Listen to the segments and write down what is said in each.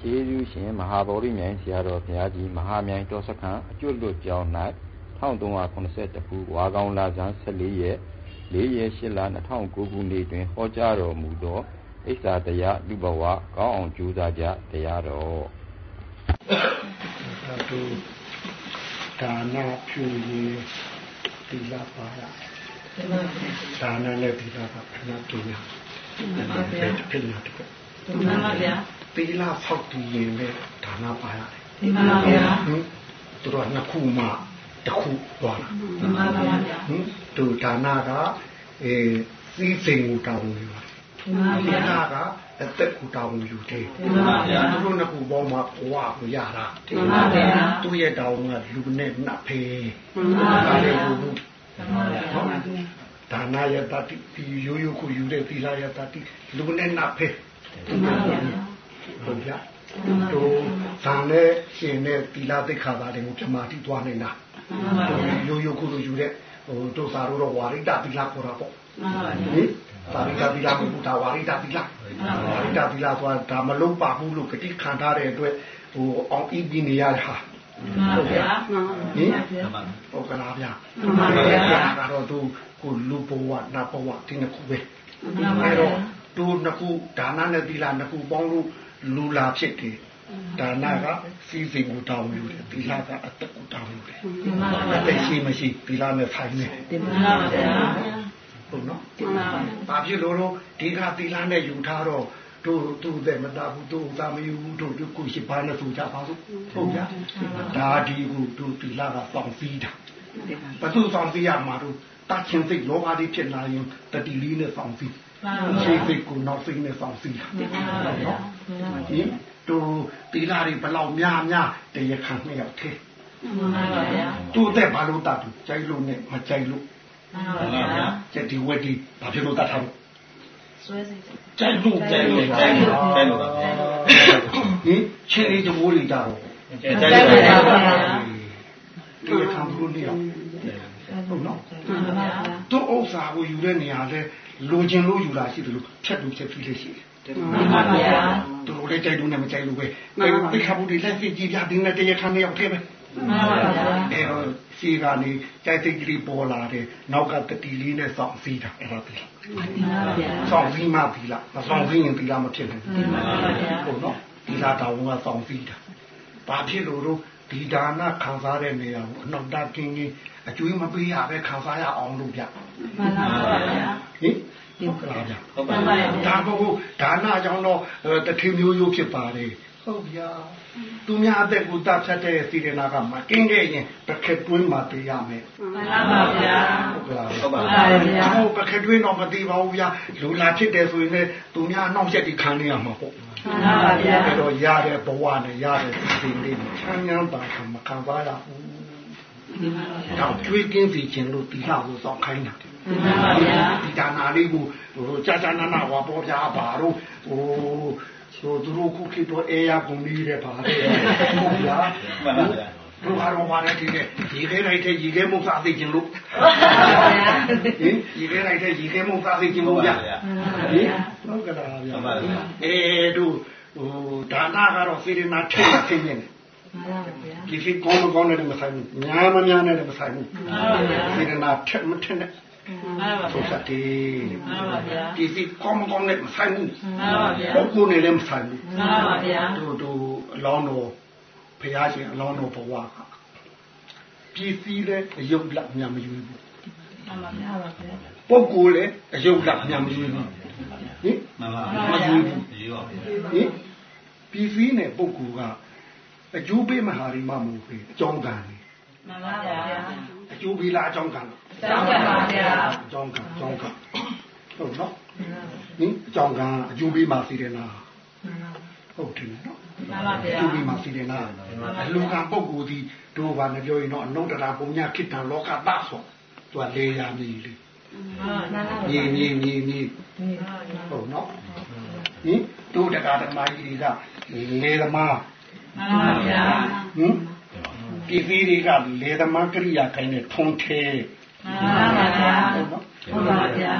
ကျေးဇူးရှင်မဟာဗောဓိမြိုင်ဆရာတော်ဘုရားကြီးမဟာမြိုင်တော်စခန်းအကျွတ်လွတ်ကျောင်း၌1382ခုဝါကောင်လာဇန်14ရက်4ရက်8လ2009ခုနှစ်တွင်ဟောကြားတော်မူသောဣစ္ဆာတရားလူဘဝကောင်းအောင်ကြိုးစားကြတရားတော်သူဒါနဖြူရင်ဒီလာပါရဒါနနဲ့ဒီလာပါခဏတူရဖြစ်နေတယ်မှန်ပါဗျာ သီလဖောက်တည်ရင်ပဲဒါနပါရတယ်မှန်ပါဗျာဟင်သူတို့ကနှစ်ခုမှတစ်ခုသွားတာမှန်ပါဗျာဟင်သူဒါနကအဲစည်းစိမ်ကိုတောင်းယူပါတယ်မှန်ပါဗျာကအသက်ကိုတောင်းယူတယ်မှန်ပါဗျာသူတို့နှစ်ခုပေါင်းမှဘဝကိုရတာမှန်ပါဗျာသူရဲ့တောင်းကလူနဲ့နတ်ဖေးမှန်ပါဗျာဒါလေးကိုမှန်ပါဗျာဒါနယတတိဒီရိုးရိုးကိုယူတဲ့သီလယတတိလူနဲ့နတ်ဖေးမှန်ပါဗျာ ဟုတ်ဗျာတို့ဇာနဲ့ရှင်နဲ့သီလသိက္ခာသားတွေကိုပြမာတိသွားနေတာရိုးရိုးကိုလိုယူတဲ့ဟိုတို့စာတို့တော့ဝါရိတသီလခေါ်တာပေါ့ဟင်ပါရိတသီလကိုဒါဝါရိတသီလဝါရိတသီလဆိုတာဒါမလုံးပါဘူးလို့ဂတိခံထားတဲ့အတွက်ဟိုအောင်ဤပြီးနေရတာဟုတ်ဗျာဟင်ဟုတ်ကလားဗျာမှန်ပါဗျာကတော့သူကိုလူဘဝနတ်ဘဝဒီနှစ်ခုပဲအဲတော့တို့နှစ်ခုဒါနနဲ့သီလနှစ်ခုပေါင်းလို့ လူလာဖြစ်တယ်ဒါနကစီစီကိုတောင်းယူတယ်သီလကအသက်ကိုတောင်းယူတယ်အသက်ရှိမရှိသီလနဲ့ဆိုင်နေတယ်မှန်ပါဗျာဟုတ်နော်ဘာဖြစ်လို့တော့ဒီကသီလနဲ့ယူထားတော့တို့သူ့တဲ့မတာဘူးတို့သာမယူဘူးတို့ကုရှိပါနဲ့ဆိုကြပါစို့ဟုတ်ကြဒါဒီကိုတို့သီလကစောင့်စည်းတာဘသူစောင့်စည်းရမှာတို့တချင်းစိတ်လောဘတွေဖြစ်လာရင်တတိလေးနဲ့စောင့်စည်းရှိစိတ်ကိုနောက်စိတ်နဲ့စောင့်စည်းတာနော် ဒီတို့တီလာတွေဘလောက်များများတရခံနှစ်ယောက်သေးမှန်ပါဗျာသူ့တဲ့ဘာလို့တတ်သူကြိုက်လို့နဲ့မကြိုက်လို့မှန်ပါဗျာကျက်ဒီဝက်ဒီဘာဖြစ်လို့တတ်ထားလို့ဆွဲစိတ်ကြိုက်လို့ကြိုက်လို့ကြိုက်လို့ကြိုက်လို့ဟင်ချင်းလေးတမိုးလေးကြတော့ကြိုက်လို့ပါဗျာသူခံဘူးလို့ဟုတ်နော်သူဥစ္စာကိုယူတဲ့နေရာလဲလိုချင်လို့ယူတာရှိတယ်လို့ဖြတ်လို့ဖြတ်ပြီးလေးရှိတယ် မှန်ပါဗျာသူတို့လည်းကြိုက်လို့နဲ့မကြိုက်လို့ပဲအဲပိခါဘူးတွေလက်စစ်ကြည့်ပြတင်းနဲ့တရခါနှစ်ယောက်တည်းပဲမှန်ပါဗျာအဲစီကနေကြိုက်စိတ်ကလေးပေါ်လာတယ်နောက်ကတတိလေးနဲ့စောင့်စီးတာအဲ့ဒါပြီမှန်ပါဗျာစောင့်စီးမှပြီလားမစောင့်စီးရင်ပြီလားမဖြစ်ဘူးမှန်ပါဗျာဟုတ်နော်ဒီလာတောင်းကစောင့်စီးတာဘာဖြစ်လို့တော့ဒီဒါနခံစားတဲ့နေရာကိုအနောက်တကင်းကြီးအကျွေးမပေးရပဲခံစားရအောင်လို့ဗျမှန်ပါဗျာဟင် ဟုတ်ကလားဗျဟုတ်ပါပါဒါဘုဒါနကြောင့်တော့တထင်းမျိုးရိုးဖြစ်ပါလေဟုတ်ဗျာသူများအသက်ကိုတတ်ဖြတ်တဲ့စီရနာကမကင်းခဲ့ရင်တစ်ခက်တွင်းမှာတည်ရမယ်မှန်ပါဗျာဟုတ်ကလားဟုတ်ပါဗျာဟိုတစ်ခက်တွင်းတော့မတည်ပါဘူးဗျာလူလာဖြစ်တယ်ဆိုရင်လည်းသူများနှောင့်ယှက်ပြီးခံနေရမှာပေါ့မှန်ပါဗျာအဲ့တော့ရတဲ့ဘဝနဲ့ရတဲ့ဒီလေးချမ်းချမ်းသာသာမခံပါရဘူးတော့ကျွေးကင်းစီခြင်းလို့တီလာကိုစောင့်ခိုင်းတာ မှန်ပါဗျာဒီဒါနာလေးကိုဟိုကြာကြာနာနာဝါပေါ်ပြားပါတော့ဟိုဆိုသူတို့ခုခေတ်တော့အဲရကုန်နေတဲ့ပါလေဟုတ်လားမှန်ပါဗျာဘုရားတော်ပါတယ်ဒီကရေခဲလိုက်တဲ့ရေခဲမုတ်စားသိခြင်းလို့ဟင်ရေခဲလိုက်တဲ့ရေခဲမုတ်စားသိခြင်းလို့ဗျာဟင်ဟုတ်ကလားဗျာအဲတို့ဟိုဒါနာကတော့စေရနာထိတ်ထိတ်နေတယ်ဒီကိကောင်းမကောင်းနဲ့မဆိုင်ဘူးညာမညာနဲ့မဆိုင်ဘူးစေရနာထက်မထက်နဲ့ မှန်ပါဗျာသုတ်တေမှန်ပါဗျာဒီစီကောင်းကောင်းနဲ့မဆိုင်ဘူးမှန်ပါဗျာပုဂ္ဂိုလ်နဲ့လည်းမဆိုင်ဘူးမှန်ပါဗျာတို့တို့အလောင်းတော်ဘုရားရှင်အလောင်းတော်ဘဝကပြည်စည်းတဲ့အယုတ်လက်များမယူဘူးမှန်ပါဗျာပုဂ္ဂိုလ်လည်းအယုတ်လက်များမယူဘူးဟင်မှန်ပါမယူဘူးဟင်ပြည်စည်းတဲ့ပုဂ္ဂိုလ်ကအကျိုးပေးမဟာရိမမဟုတ်ဘူးအကြောင်းကံမှန်ပါဗျာ အကျိုးပေးလားအကြောင်းကံလားကြောင်းကပါဗျာအကြောင်းကကြောင်းကဟုတ်နော်ဟင်အကြောင်းကအကျိုးပေးမှစီတယ်လားဟုတ်တယ်နော်မှန်ပါဗျာအကျိုးပေးမှစီတယ်လားအလူကံပုဂ္ဂိုလ်ဒီတို့ဘာနဲ့ပြောရင်တော့အနုတ္တရာပုံညာခိတ္တံလောကတဆိုသူကလေယာမီလေညီညီညီညီဟုတ်နော်ဟင်တို့တက္ကသမားကြီးတွေကလေသမားမှန်ပါဗျာဟင် ပြည်စည်းတွေကလေသမားကရိယာခိုင်းတဲ့ထုံထဲမှန်ပါဗျာဟုတ်ပါဗျာ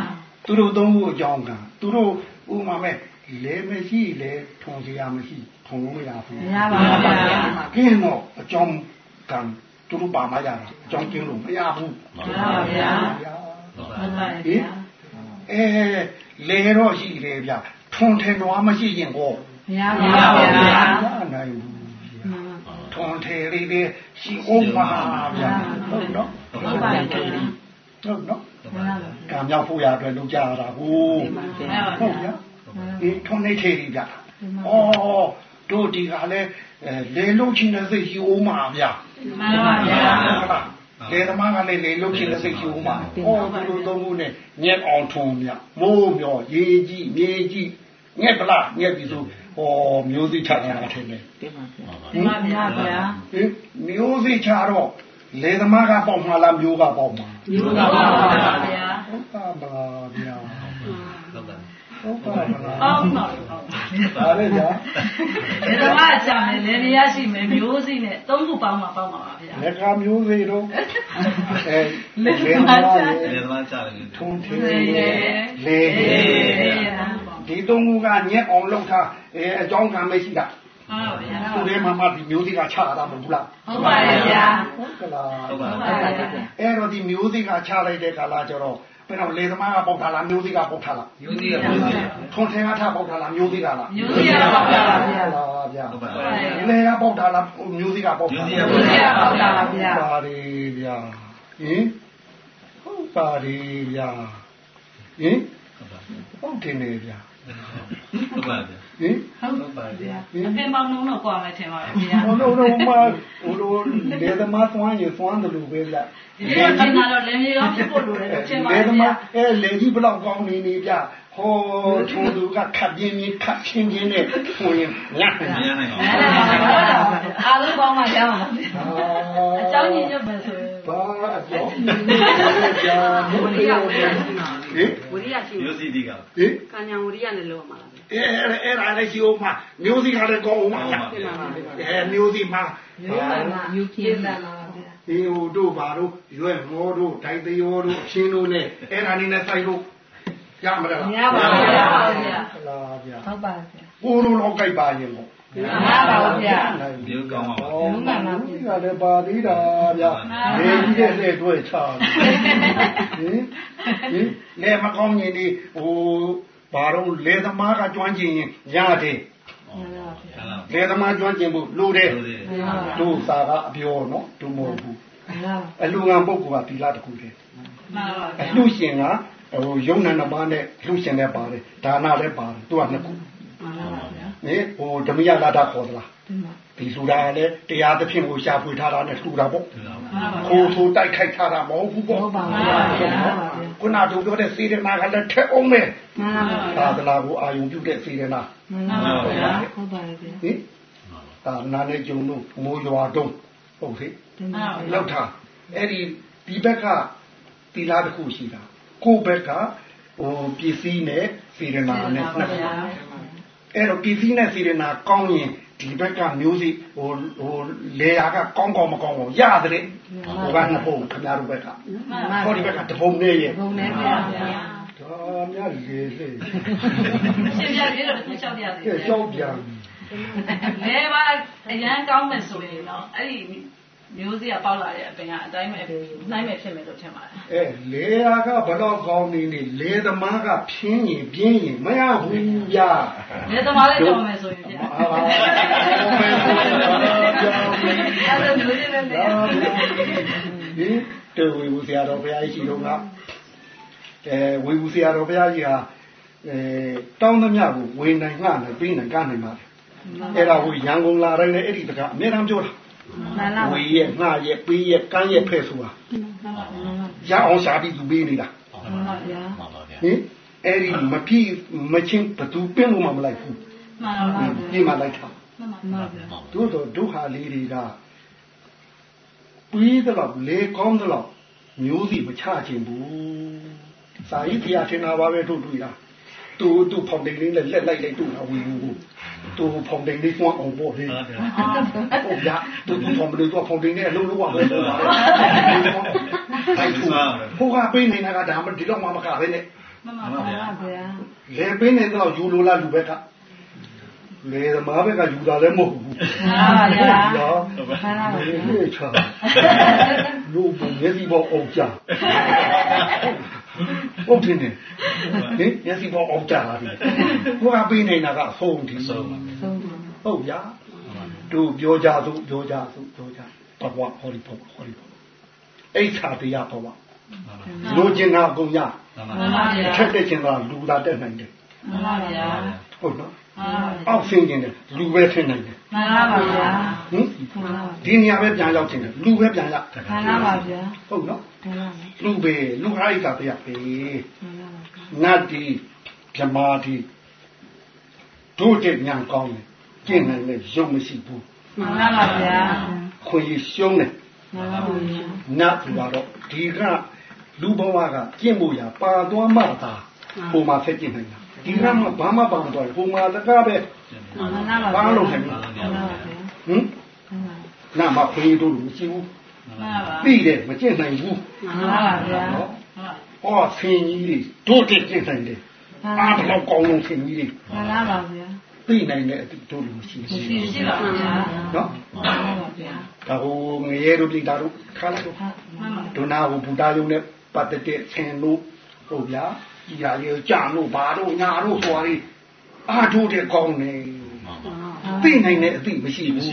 သူတို့သုံးခုအကြောင်းကသူတို့ဥမာမဲ့လေမရှိလေထုံစရာမရှိထုံလို့မရဘူးမရပါဘူးဗျာကင်းတော့အကြောင်းကံသူတို့ပါမရတာအကြောင်းကင်းလို့မရဘူးမရပါဗျာဗျာဟုတ်ပါဗျာအဲလေတော့ရှိတယ်ဗျထုံထင်တော့မရှိရင်ကိုမရပါဘူးဗျာမနိုင်ဘူး ထုံထင်လေးလေးရှိအောင်ပါဗျာဟုတ်နော်ဟုတ်ပါဗျာဟုတ်နော်မရပါဘူးကံမြောက်ဖို့ရအတွက်လုပ်ကြရတာကိုမရပါဟုတ်ဗျာဗျာဒီထုံနေသေးပြီဗျဩတို့ဒီကလည်းလေလုံးချင်းတဲ့စိတ်ရှိအောင်ပါဗျာမရပါဗျာလေသမားကလည်းလေလုံးချင်းတဲ့စိတ်ရှိအောင်ပါဟောဒီလိုသုံးခုနဲ့ညက်အောင်ထုံဗျာမိုးမျောရေကြီးမြေကြီးညက်ပလားညက်ပြီဆို ဟောမျိုးစိထတာထင်တယ်မရပါဗျာဟင်မျိုးစိချတော့လေသမားကပေါက်မှာလားမျိုးကပေါက်မှာယူပါပါဗျာဟုတ်ပါပါဗျာဟုတ်ပါဟုတ်ပါပါအောင်းပါဒါလည်းဗျာဒီတော့အကြမယ်လေနေရရှိမယ်မျိုးစိနဲ့သုံးခုပေါင်းမှာပေါင်းပါပါဗျာလက်ကမျိုးစေတော့အဲလက်လေသသမားမားချလေလေသမားကြားတယ်ထုံထင်းလေလေလေလေ ဒီသုံးခုကညက်အောင်လောက်ထားအဲအကြောင်းကမရှိတာဟုတ်ပါဗျာသူထဲမှာမှဒီမျိုးစိကချတာမဟုတ်ဘူးလားဟုတ်ပါရဲ့ဗျာဟုတ်ကလားဟုတ်ပါဟုတ်ဘူးပါရဲ့အဲ့တော့ဒီမျိုးစိကချလိုက်တဲ့ခါလာကျတော့ဘယ်တော့လေသမားကပေါက်ထားလားမျိုးစိကပေါက်ထားလားယူစီးရယူစီးရထုံထင်းကထပေါက်ထားလားမျိုးစိကလားမျိုးစိရပေါက်တာပါဗျာဟုတ်ပါဗျာဟုတ်ပါဟုတ်ပါရဲ့လေကပေါက်ထားလားမျိုးစိကပေါက်ထားလားမျိုးစိရပေါက်တာပါဗျာပါရီဗျာဟင်ဟုတ်ပါရီဗျာဟင်ဟုတ်ပါဟုတ်တယ်လေဗျာ ဟုတ်ပါဗျာ ဟင် ဟုတ်ပါဗျာအပင်ပေါင်းလုံးတော့ကြွားမယ်ထင်ပါတယ်ဗျာ ဟိုလိုလိုမဟိုလိုလေသမားသွမ်းရသွမ်းတယ်လို့ပဲဗျာ ဒီလိုထင်တာတော့လည်းမြေရောဖြစ်ဖို့လိုတယ်လို့ထင်ပါ လေ ရဲ့ သ ဗျာ မားအဲလေကြီးဘလောက်ကောင်းနေနေဗျာဟောထုံသူကခတ်ပြင်းပြင်းခတ်ချင်းချင်းနဲ့ဝင်ညက် မရနိုင်ပါ အားလုံးပေါင်းမှရမှာပါဗျာ အာ အเจ้าညီညွတ်မယ်ဆိုရင် ဘာအကြောင်းကြာ ဝရိယဝရိယရှိမှာ ဟင်ဝရိယရှိယူမှာစီးဒီကဟင်ကံညာဝရိယနဲ့လောက်မှာလားအဲအဲ့ဒါလည်းရှိအောင်မမျိုးစီကလည်းကောင်းအောင်ပါဗျာပြင်ပါပါအဲမျိုးစီမှာမျိုးမှန်မှယူပြင်းတာပါဗျာဒီဟိုတို့ဘာတို့ရွက်မောတို့ဒိုင်တယောတို့အချင်းတို့နဲ့အဲ့ဒါနေနဲ့ဆိုင်လို့ရမလားမရပါဘူးဗျာဟုတ်ဗျာဟုတ်လားဗျာဟုတ်ပါဗျာကိုလိုတော့ကြိုက်ပါရင်ပေါ့ မရပါဘူးဗျာမျိုးကောင်းပါပါဩမှန်ပါဘူးဒီကလည်းပါသေးတာဗျာနေကြီးတဲ့လက်တွေ့ချဟင်ဟင်လေမကောင်းရင်ဒီဟိုဘာတော့လေသမားကကျွမ်းကျင်ရင်ရတယ်ဟုတ်လားလေသမားကျွမ်းကျင်ဖို့လိုတယ်ဟုတ်တယ်တို့စာကအပြောနော်တို့မဟုတ်ဘူးမရပါအလူငံပုဂ္ဂိုလ်ကသီလတစ်ခုတည်းမှန်ပါအဗျာလှရှင်ကဟိုယုံနာနှစ်ပါးနဲ့လှရှင်နဲ့ပါတယ်ဒါနလည်းပါတယ်သူကနှစ်ခုမှန်ပါဗျာ ဟင်ဟိုဓမယလာတာခေါ်သလားဒီမှာဒီလူတာလည်းတရားသဖြင့်ကိုရှာဖွေထားတာနဲ့လှူတာပေါ့မှန်ပါဗျာခိုးထိုးတိုက်ခိုက်ထားတာမဟုတ်ဘူးပေါ့ဟုတ်ပါဗျာဟုတ်ပါဗျာခုနတို့ပြောတဲ့စေရနာကလည်းထက်အောင်မယ်မှန်ပါဗျာသာသနာကိုအာယုံပြုတဲ့စေရနာမှန်ပါဗျာဟုတ်ပါဗျာဟင်သာနာနဲ့ကြုံလို့မိုးရွာတုံးဟုတ်သေးဒီမှာလောက်ထားအဲ့ဒီဒီဘက်ကသီလတစ်ခုရှိတာကိုယ့်ဘက်ကဟိုပစ္စည်းနဲ့စေရနာနဲ့နှစ်ခု အဲ့တော့ပြည်စည်းနဲ့စေရနာကောင်းရင်ဒီဘက်ကမျိုးစိဟိုဟိုလေယာကကောင်းကောင်းမကောင်းကောင်းရတယ်ဟိုကနှစ်ပုံခင်ဗျားတို့ဘက်ကဟောဒီဘက်ကတပုံနဲ့ရဲ့ဘုံနဲ့ဗျာဒါများလေလေရှင်းပြပြီးတော့တစ်ချက်ပြရစီကဲရှောက်ပြန်လဲပါအရန်ကောင်းမယ်ဆိုရင်တော့အဲ့ဒီ မျိုးစေ့ကပေါက်လာတဲ့အပင်ကအတိုင်းပဲနိုင်မယ်ဖြစ်မယ်လို့ထင်ပါတယ်အဲလေယာကဘတော့ကောင်းနေနေလေသမားကဖြင်းရင်ပြင်းရင်မရဘူးဗျာလဲသမားလေးကြော်မယ်ဆိုရင်ဗျာအာဘယ်လိုလဲကြောင်းလဲအဲ့လိုမျိုးလေးနဲ့ဒီတေဝေဘူးဆရာတော်ဘုရားကြီးရှိတော့ကအဲဝေဘူးဆရာတော်ဘုရားကြီးဟာအဲတောင်းသမျှကိုဝေနိုင်ငှနိုင်ပြီးနိုင်ကနိုင်ပါတယ်အဲ့ဒါဟိုရန်ကုန်လာတိုင်းလည်းအဲ့ဒီတကအများအားပြောတာမှန်လား ဝေရဲ့ငှရဲ့ပေးရဲ့ကမ်းရဲ့ဖဲ့ဆိုတာရအောင်ရှာပြီးသူပေးနေတာမှန်ပါဗျာမှန်ပါဗျာဟင်အဲ့ဒီမပြည့်မချင်းဘသူပင်းလို့မှမလိုက်ဘူးမှန်ပါဗျာပြင်းမှလိုက်တာမှန်ပါဗျာတို့တော့ဒုက္ခလေးတွေကပြီးတော့လေကောင်းတော့မျိုးစီမချခြင်းဘူးစာရေးဖျားထင်တာပါပဲတို့တွေ့တာ တူတူဖောင်တိန်လေးနဲ့လက်လိုက်လိုက်တူတာဝီဘူးတူဖောင်တိန်လေးကွမ်းအောင်ပေါ့လေဟုတ်တယ်ဟုတ်ရတူတူဖောင်တိန်တော့ဖောင်တိန်နဲ့အလုံးလုံးအောင်ပေါ့အဲ့တူဟိုကပေးနေတာကဒါမှဒီတော့မှမကပဲနဲ့မှန်မှပါန်ပါဗျာဗျာလေပင်းနေတော့ယူလိုလားလူဘက်က လေသမားဘက်ကယူတာလည်းမဟုတ်ဘူးမှန်ပါဗျာနော်မှန်ပါဗျာလေချာလူပုံမျက်စိပေါ်အောင်ကြဟုတ်တယ်နေဟင်မျက်စိပေါ်အောင်ကြတာဒီကိုကပေးနေတာကအဆုံးဒီဆုံးပါဆုံးပါဟုတ်ဗျာတို့ပြောကြသို့ပြောကြသို့ပြောကြဘဝဟောဒီဘဝဟောဒီဘဝအိဋ္ဌာတရားဘဝလိုချင်တာအကုန်ရမှန်ပါမှန်ပါဗျာထက်တဲ့ချင်တာလူသာတက်နိုင်တယ်မှန်ပါဗျာဟုတ်နော်မှန်ပါဗျာ အောက်ဆင်းခြင်းတယ်လူပဲဆင်းနိုင်တယ်မှန်ပါဗျာဟင်မှန်ပါဒီနေရာပဲပြန်ရောက်ခြင်းတယ်လူပဲပြန်ရမှန်ပါဗျာဟုတ်နော်မှန်ပါလူပဲလူအိဋ္ဌာတရားပဲမှန်ပါနတ်ဒီဗြဟ္မာဒီတို့တဲ့ညာကောင်းတယ်ကျင့်နိုင်တဲ့ရုပ်မရှိဘူးမှန်ပါဗျာခွင့်ရရှုံးတယ်မှန်ပါဗျာနတ်သူကတော့ဒီကလူဘဝကကျင့်ဖို့ရပါသွားမှသာဟိုမှာဆက်ကျင့်နိုင်တာ ဒီကမှဘာမှပါမသွားဘူးဟိုမှာတကားပဲမှန်ပါဘာလို့ထိုင်မှန်ပါဗျာဟင်နာမခွင့်ရတို့လူမရှိဘူးမှန်ပါပြီးတယ်မကျင့်နိုင်ဘူးမှန်ပါဗျာနော်ဟောဆင်းကြီးတွေတို့တဲ့ကျင့်နိုင်တယ်အားတော့ကောင်းလုံးဆင်းကြီးတွေမှန်ပါဗျာပြီးနိုင်တဲ့အတိတို့လူမရှိဘူးရှိရှိပါဗျာနော်မှန်ပါဗျာဒါဟိုငရဲတို့ပြည်သားတို့ခါလိုက်တော့မှန်ပါဒုနာဟိုဘူတာယုံနဲ့ပတ်သက်တဲ့ဆင်လို့ ဟုတ်ဗျာကြီးရာကြီးကြာလို့ဘာတို့ညာတို့ဆိုရီအာတို့တဲ့ကောင်းနေသိနိုင်တဲ့အသိမရှိဘူး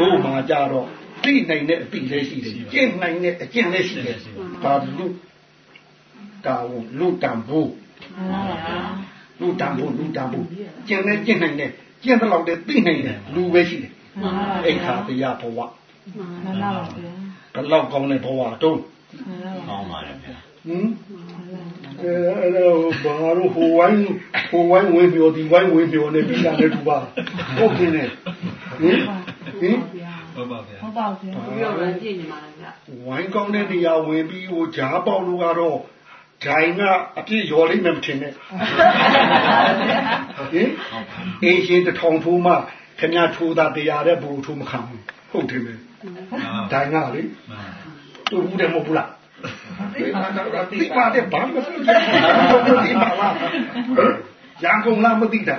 တို့မှာကြတော့သိနိုင်တဲ့အသိလည်းရှိတယ်ကျင့်နိုင်တဲ့အကျင့်လည်းရှိတယ်ဒါလူဒါဟိုလူတံဘူးမှန်ပါဗျာလူတံဘူးလူတံဘူးကျင့်လည်းကျင့်နိုင်တယ်ကျင့်တော့တဲ့သိနိုင်တယ်လူပဲရှိတယ်မှန်ပါအိခါတရားဘဝမှန်ပါဗျာဘယ်လောက်ကောင်းတဲ့ဘဝတုံးမှန်ပါကောင်းပါတယ်ဗျာဟင် အဲအဲ့တော့ဘာလို့ဟိုဝိုင်းဟိုဝိုင်းဝင်ပြောဒီဝိုင်းဝင်ပြောနေပြီးတာလည်းသူပါဟုတ်ကင်းနေဟင်ဟင်ဟုတ်ပါဗျာဟုတ်ပါဗျာပြီးတော့လည်းကြည့်နေမှာလေဗျာဝိုင်းကောင်းတဲ့နေရာဝင်ပြီးဟိုဂျားပေါက်လို့ကတော့ဂျိုင်ကအပြည့်ရော်လိမ့်မယ်မထင်နဲ့ဟင်အင်းရှင်တထောင်ထိုးမှခင်ဗျားထိုးတာတရားတဲ့ဘူထိုးမခံဘူးဟုတ်တယ်မယ်ဂျိုင်ကလေမှန်တူဘူးတယ်မဟုတ်ဘူးလား ဒီမှာတော့ဒီပါတဲ့ဘာမှမသိဘူးဒီပါလားရန်ကုန်လားမသိတာ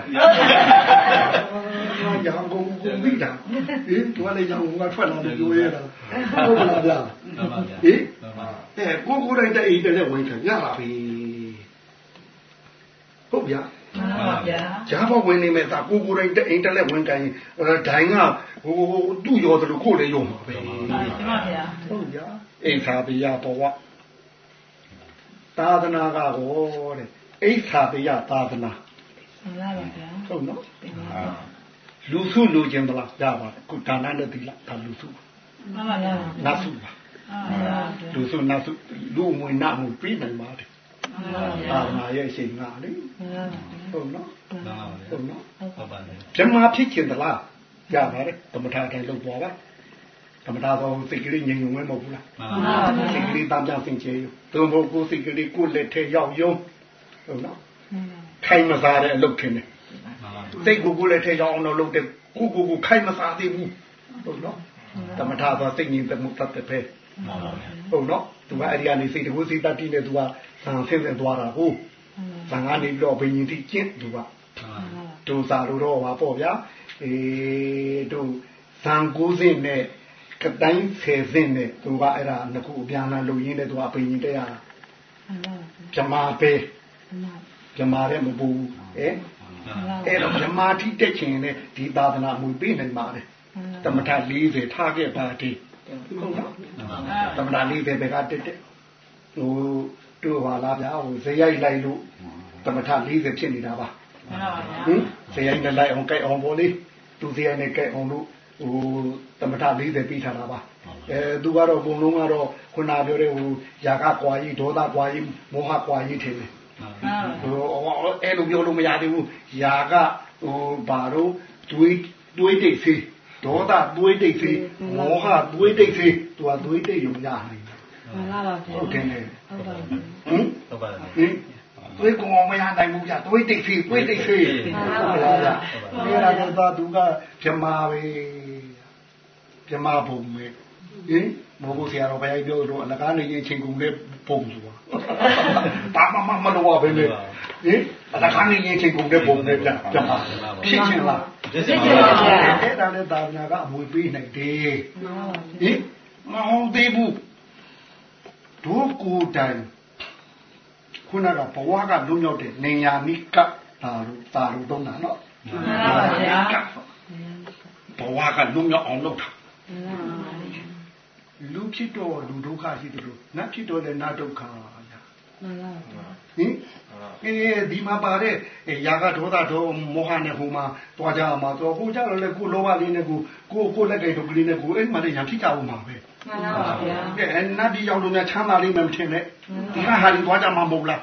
ရန်ကုန်ကိုသိတာဟင်သူကလည်းရန်ကုန်ကထွက်လာတယ်ပြောရတာဟုတ်လားဗျာမှန်ပါဗျာဟင်အဲကိုကိုတိုင်းတဲ့အိမ်တည်းဝင်ခံရပါပြီဟုတ်ဗျာမှန်ပါဗျာဂျားဘောဝင်နေမဲ့သာကိုကိုတိုင်းတဲ့အိမ်တည်းဝင်ကန်ဒိုင်ကဟိုသူ့ရောတယ်လို့ကိုလည်းရုံပါပဲမှန်ပါဗျာဟုတ်ကြအိဋ္ဌာပိယဘဝ သာသနာကဟောတဲ့အိဋ္ဌာပိယသာသနာမှန်ပါဗျာဟုတ်နော်လူစုလူချင်းသလားရပါတယ်ခုဒါနနဲ့သီလဒါလူစုမှန်ပါဗျာနတ်စုပါမှန်ပါဗျာလူစုနတ်စုလူဝင်နမှုပြီးနိုင်ပါတယ်မှန်ပါဗျာသာသနာရဲ့အရှိန်ကလေမှန်ပါဗျာဟုတ်နော်မှန်ပါဗျာဟုတ်နော်ဟုတ်ပါဗျာဓမ္မဖြစ်ခြင်းသလားရပါတယ်သမထအတိုင်းလုပ်သွားပါ သမထတော့စိတ်ကလေးငြိမ်ငြိမ်ဝဲမဟုတ်ဘူးလားမှန်ပါဗျာစိတ်ကလေးတမ်းပြဆင်ချေယူသို့မဟုတ်ကိုယ်စိတ်ကလေးကိုယ်လက်ထဲရောက်ယုံဟုတ်နော်ခိုင်မစားတဲ့အလုပ်ထင်တယ်မှန်ပါဗျာစိတ်ကိုယ်ကိုယ်လက်ထဲရောက်အောင်လုပ်တဲ့ကိုကိုကိုခိုင်မစားသေးဘူးဟုတ်နော်သမထဆိုစိတ်ငြိမ်သက်မှုတတ်တဲ့ပဲမှန်ပါဗျာဟုတ်နော်သူကအဲ့ဒီကနေစိတ်တကူစိတ်တတိနဲ့သူကဆံဆင်းဆင်းသွားတာဟုတ်ဆံကနေပြီးတော့ဘိညာဉ်တိကျင့်သူကဒုစာလို့တော့ပါပေါ့ဗျာအေးတို့ဇံကိုးစင်းနဲ့ ကတိုင်းဆယ်စင်းနဲ့သူကအဲ့ဒါနှစ်ခုအပြန်အလှန်လုပ်ရင်းနဲ့သူကဘိညာဉ်တက်ရတာဇမာပဲဇမာတဲ့မပူဘူးဟဲ့အဲ့တော့ဇမာတိတက်ချင်နဲ့ဒီသာသနာမူပေးနိုင်ပါတယ်တမထ40ထားခဲ့ပါတည်းဟုတ်နော်မှန်ပါဗျာတမထ40ပဲကတက်တက်ဟိုတို့ပါလားဗျာဟိုဇရိုက်လိုက်လို့တမထ40ဖြစ်နေတာပါမှန်ပါဗျာဟင်ဇရိုက်နဲ့လိုက်အောင်ကြိုက်အောင်ပေါ့လေသူဇရိုက်နဲ့ကြိုက်အောင်လို့ ဟိုတမထ40ပြီးထားတာပါအဲသူကတော့ဘုံလုံးကတော့ခုနပြောတဲ့ဟိုຢာကကွာကြီးဒေါသကွာကြီးမောဟကွာကြီးထင်တယ်မှန်ပါဟိုအဲ့လိုပြောလို့မရသေးဘူးຢာကဟိုဘာလို့တွေးတွေးတိတ်စေးဒေါသတွေးတိတ်စေးမောဟတွေးတိတ်စေးသူကတွေးတိတ်ရုံရနိုင်တယ်မှန်ပါဗျာဟုတ်တယ်လေဟုတ်ပါဗျာဟင်ဟုတ်ပါဗျာဟင်တွေးကောင်အောင်မရနိုင်ဘူးဗျာတွေးတိတ်စေးတွေးတိတ်စေးဟုတ်လားဗျာဒီရတော့သူကပြမာပဲ ပြမာဘုံပဲဟင်မိုးဘုဆရာတော်ဘုရားပြောတော့အလကားနေရင်ချင်းကုန်လေးပုံဆိုတာဘာမှမမလို့ပဲလေဟင်အတခါနေရင်ချိန်ကုန်တဲ့ပုံနဲ့ပြန်ပြန်ပါဖြစ်ချင်လားဖြစ်စင်ပါဗျာအဲ့ဒါလည်းသာသနာကအမွေပေးနိုင်တယ်ဟင်မဟုတ်သေးဘူးတို့ကိုယ်တိုင်ခုနကဘဝကလွတ်မြောက်တဲ့နေညာမိကတာလို့တာလို့သုံးတာနော်မှန်ပါဗျာဘဝကလွတ်မြောက်အောင်လုပ်တာ လူဖြစ်တော့လူဒုက္ခရှိတယ်လို့နတ်ဖြစ်တော့လည်းနတ်ဒုက္ခဗျာဟင်အဲဒီမှာပါတဲ့ယာကဒေါသဒေါမောဟနဲ့ဟိုမှာတွားကြမှာဆိုဟိုကြတော့လေကိုလောဘလေးနဲ့ကိုကိုကိုလက်ကိတ်တို့ကလေးနဲ့ကိုအဲ့မှာလည်းရံဖြစ်ကြအောင်မှာပဲမှန်ပါဗျာကဲနတ်ဒီရောက်လို့များချမ်းသာလိမ့်မယ်မထင်နဲ့ဒီကဟာဒီတွားကြမှာမဟုတ်လား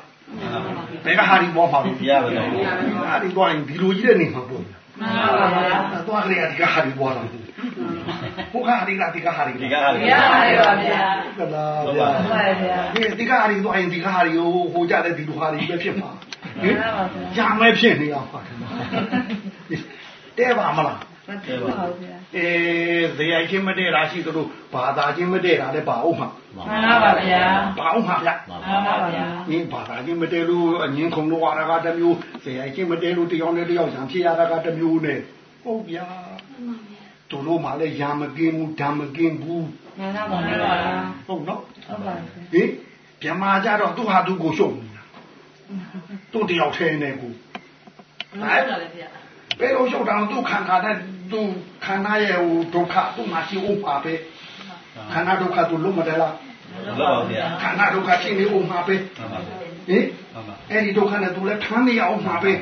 ဘယ်ကဟာဒီပေါ်မှာလို့ဘုရားပဲဗျာဟာဒီတွားရင်ဒီလိုကြီးတဲ့နေမှာပေါ့ မှန်ပါဗျာတွားကလေးကဒီကဟာဒီပေါ်လာဟိုကဟာဒီကဒီကဟာဒီဒီကအားဘုလေးရားပါပါဗျာကလာဗျာမှန်ပါဗျာဒီဒီကဟာဒီတွားရင်ဒီကဟာဒီဟိုဟိုကြတဲ့ဒီလိုဟာဒီပဲဖြစ်မှာဟင်မှန်ပါဗျာညာမဲဖြစ်နေအောင်ပါတဲ့ပါမလားမှန်ပါဗျာ အေးဇေယိုက်ချင်းမတည့်တာရှိသလိုဘာသာချင်းမတည့်တာလည်းပါအောင်မှာမှန်ပါဗျာပါအောင်မှာဗျမှန်ပါဗျာဒီဘာသာချင်းမတည့်လို့အငင်းခုံလို့ရတာကတစ်မျိုးဇေယိုက်ချင်းမတည့်လို့တယောက်နဲ့တယောက်ရံဖြစ်ရတာကတစ်မျိုးနဲ့ဟုတ်ဗျာတို့လို့မှလည်းရာမကင်းဘူးဓမ္မကင်းဘူးမှန်ပါဗျာဟုတ်နော်ဟုတ်ပါဗျာဟင်ဗြဟ္မာကြတော့သူဟာသူကိုရှုံနေတာသူတယောက်ထဲနဲ့ကိုမှန်ပါလေဗျာ ဘယ်လိုရှုပ်တာသူခံခါတဲ့သူခန္ဓာရဲ့ဟိုဒုက္ခသူမှရှိဥပါပဲခန္ဓာဒုက္ခသူလုံးမတယ်လားလောပါဗျာခန္ဓာဒုက္ခရှိနေဥမှာပဲမှန်ပါဗျာဟင်မှန်ပါအဲ့ဒီဒုက္ခနဲ့သူလည်းထမ်းနေအောင်မှာပဲ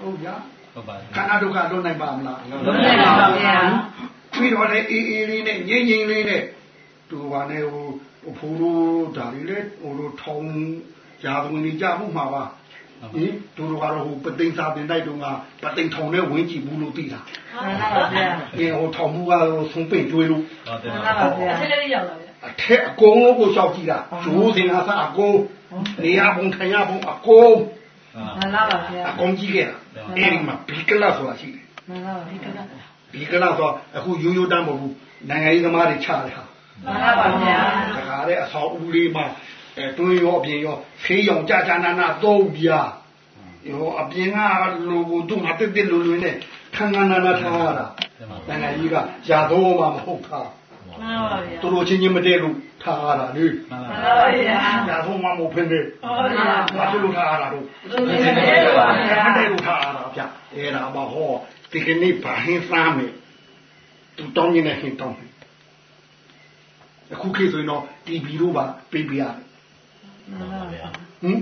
ဟုတ်ဗျာဟုတ်ပါခန္ဓာဒုက္ခလွတ်နိုင်ပါမလားလုံးနိုင်ပါဗျာပြီးတော့လည်းအေးအေးလေးနဲ့ငြိမ့်ငြိမ့်လေးနဲ့သူကလည်းဟိုအဖိုးတို့ဒါလေးလေဟိုလိုထောင်ရာသွင်းနေကြမှုမှာပါ ဟင်သူတို့ကတော့ဟိုပသိမ်စာပင်တိုက်တုန်းကပသိမ်ထောင်နဲ့ဝင်းကြည့်ဘူးလို့သိတာမှန်ပါဗျာအင်းဟိုထောင်မှုကဆုံးပိတ်ကျွေးလို့ဟုတ်တယ်မှန်ပါဗျာဆက်လေးရောက်လာဗျာအထက်အကုန်လုံးကိုရှောက်ကြည့်တာကျိုးစင်အစားအကုန်နေရဘုံထိုင်ရဘုံအကုန်မှန်ပါဗျာအကုန်ကြည့်ခဲ့တာအဲ့ဒီမှာဘီကလဆိုတာရှိတယ်မှန်ပါဗျာဘီကလဆိုအခုရိုးရိုးတမ်းမဟုတ်ဘူးနိုင်ငံရေးသမားတွေချတယ်ဟာမှန်ပါဗျာတခါတဲ့အဆောက်အဦလေးမှာ အဲတွင်းရောအပြင်ရောဖေးရောင်ကြာကြာနာနာသုံးပြရောအပြင်ကလူကိုသူ့မှာတက်တက်လူလူနဲ့ခန်းခန်းနာနာထားရတာနိုင်ငံကြီးကရာတော့မှမဟုတ်တာမှန်ပါဗျာသူတို့ချင်းချင်းမတည့်လို့ထားရတာလေမှန်မှပါန်ပါဗျာရာတော့မှမဟုတ်ဖ ೇನೆ ဟုတ်ပါဗျာဘာဖြစ်လို့ထားရတာတော့သူတို့လည်းမပါဗျာမတည့်လို့ထားရတာဗျအဲ့ဒါမှဟောဒီကနေ့ဘာဟင်းစားမယ်သူတောင်းနေတဲ့ဟင်းတောင်းတယ်အခုခေတ်ဆိုရင်တော့ TV တို့ပါပေးပြရတယ် မှန်ပါဗျာ ဟင်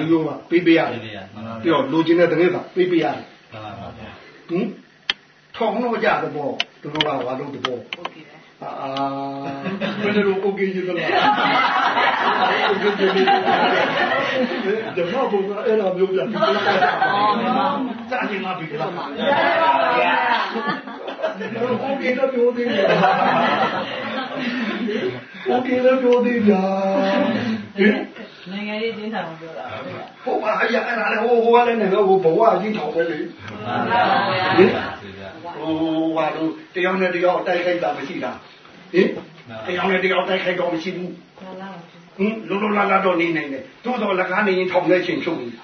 ဒီလိုပါပေးပြရတယ် ဗျာမှန်ပါ ပြီးတော့လိုချင်တဲ့တကယ်ကပေးပြရတယ် မှန်ပါဗျာ ဟင်ထောင်းလို့ကြတဲ့ဘောသူတို့ကဘာလို့တဘော ဟုတ်ကဲ့ အာဘယ်လိုโอเคယူသလားโอเคယူတယ်ဒီတော့ဘုရားအဲ့လိုမျိုးပြပြီးတော့စာချင်မှာပြီလား ရပါဗျာ โอเคတော့ပြောသေးတယ်โอเคတော့ပြောသေးဗျာဟင် နိုင်ငံရေးတင်းဆောင်ပြောတာဗျာဟုတ်ပါအရာအဲ့ဒါလေဟိုဟိုကလည်းနေတော့ဘဝကြီးထောင်ပဲလေမှန်ပါဗျာဟင်ဟိုဟာလို့တယောက်နဲ့တယောက်တိုက်ခိုက်တာမရှိတာဟင်တယောက်နဲ့တယောက်တိုက်ခိုက်တော့မရှိဘူးမှန်ပါဗျာဟင်လုံးလုံးလာလာတော့နေနိုင်တယ်သို့တော့လက်ကားနေရင်ထောင်နေချင်းချုပ်နေတာ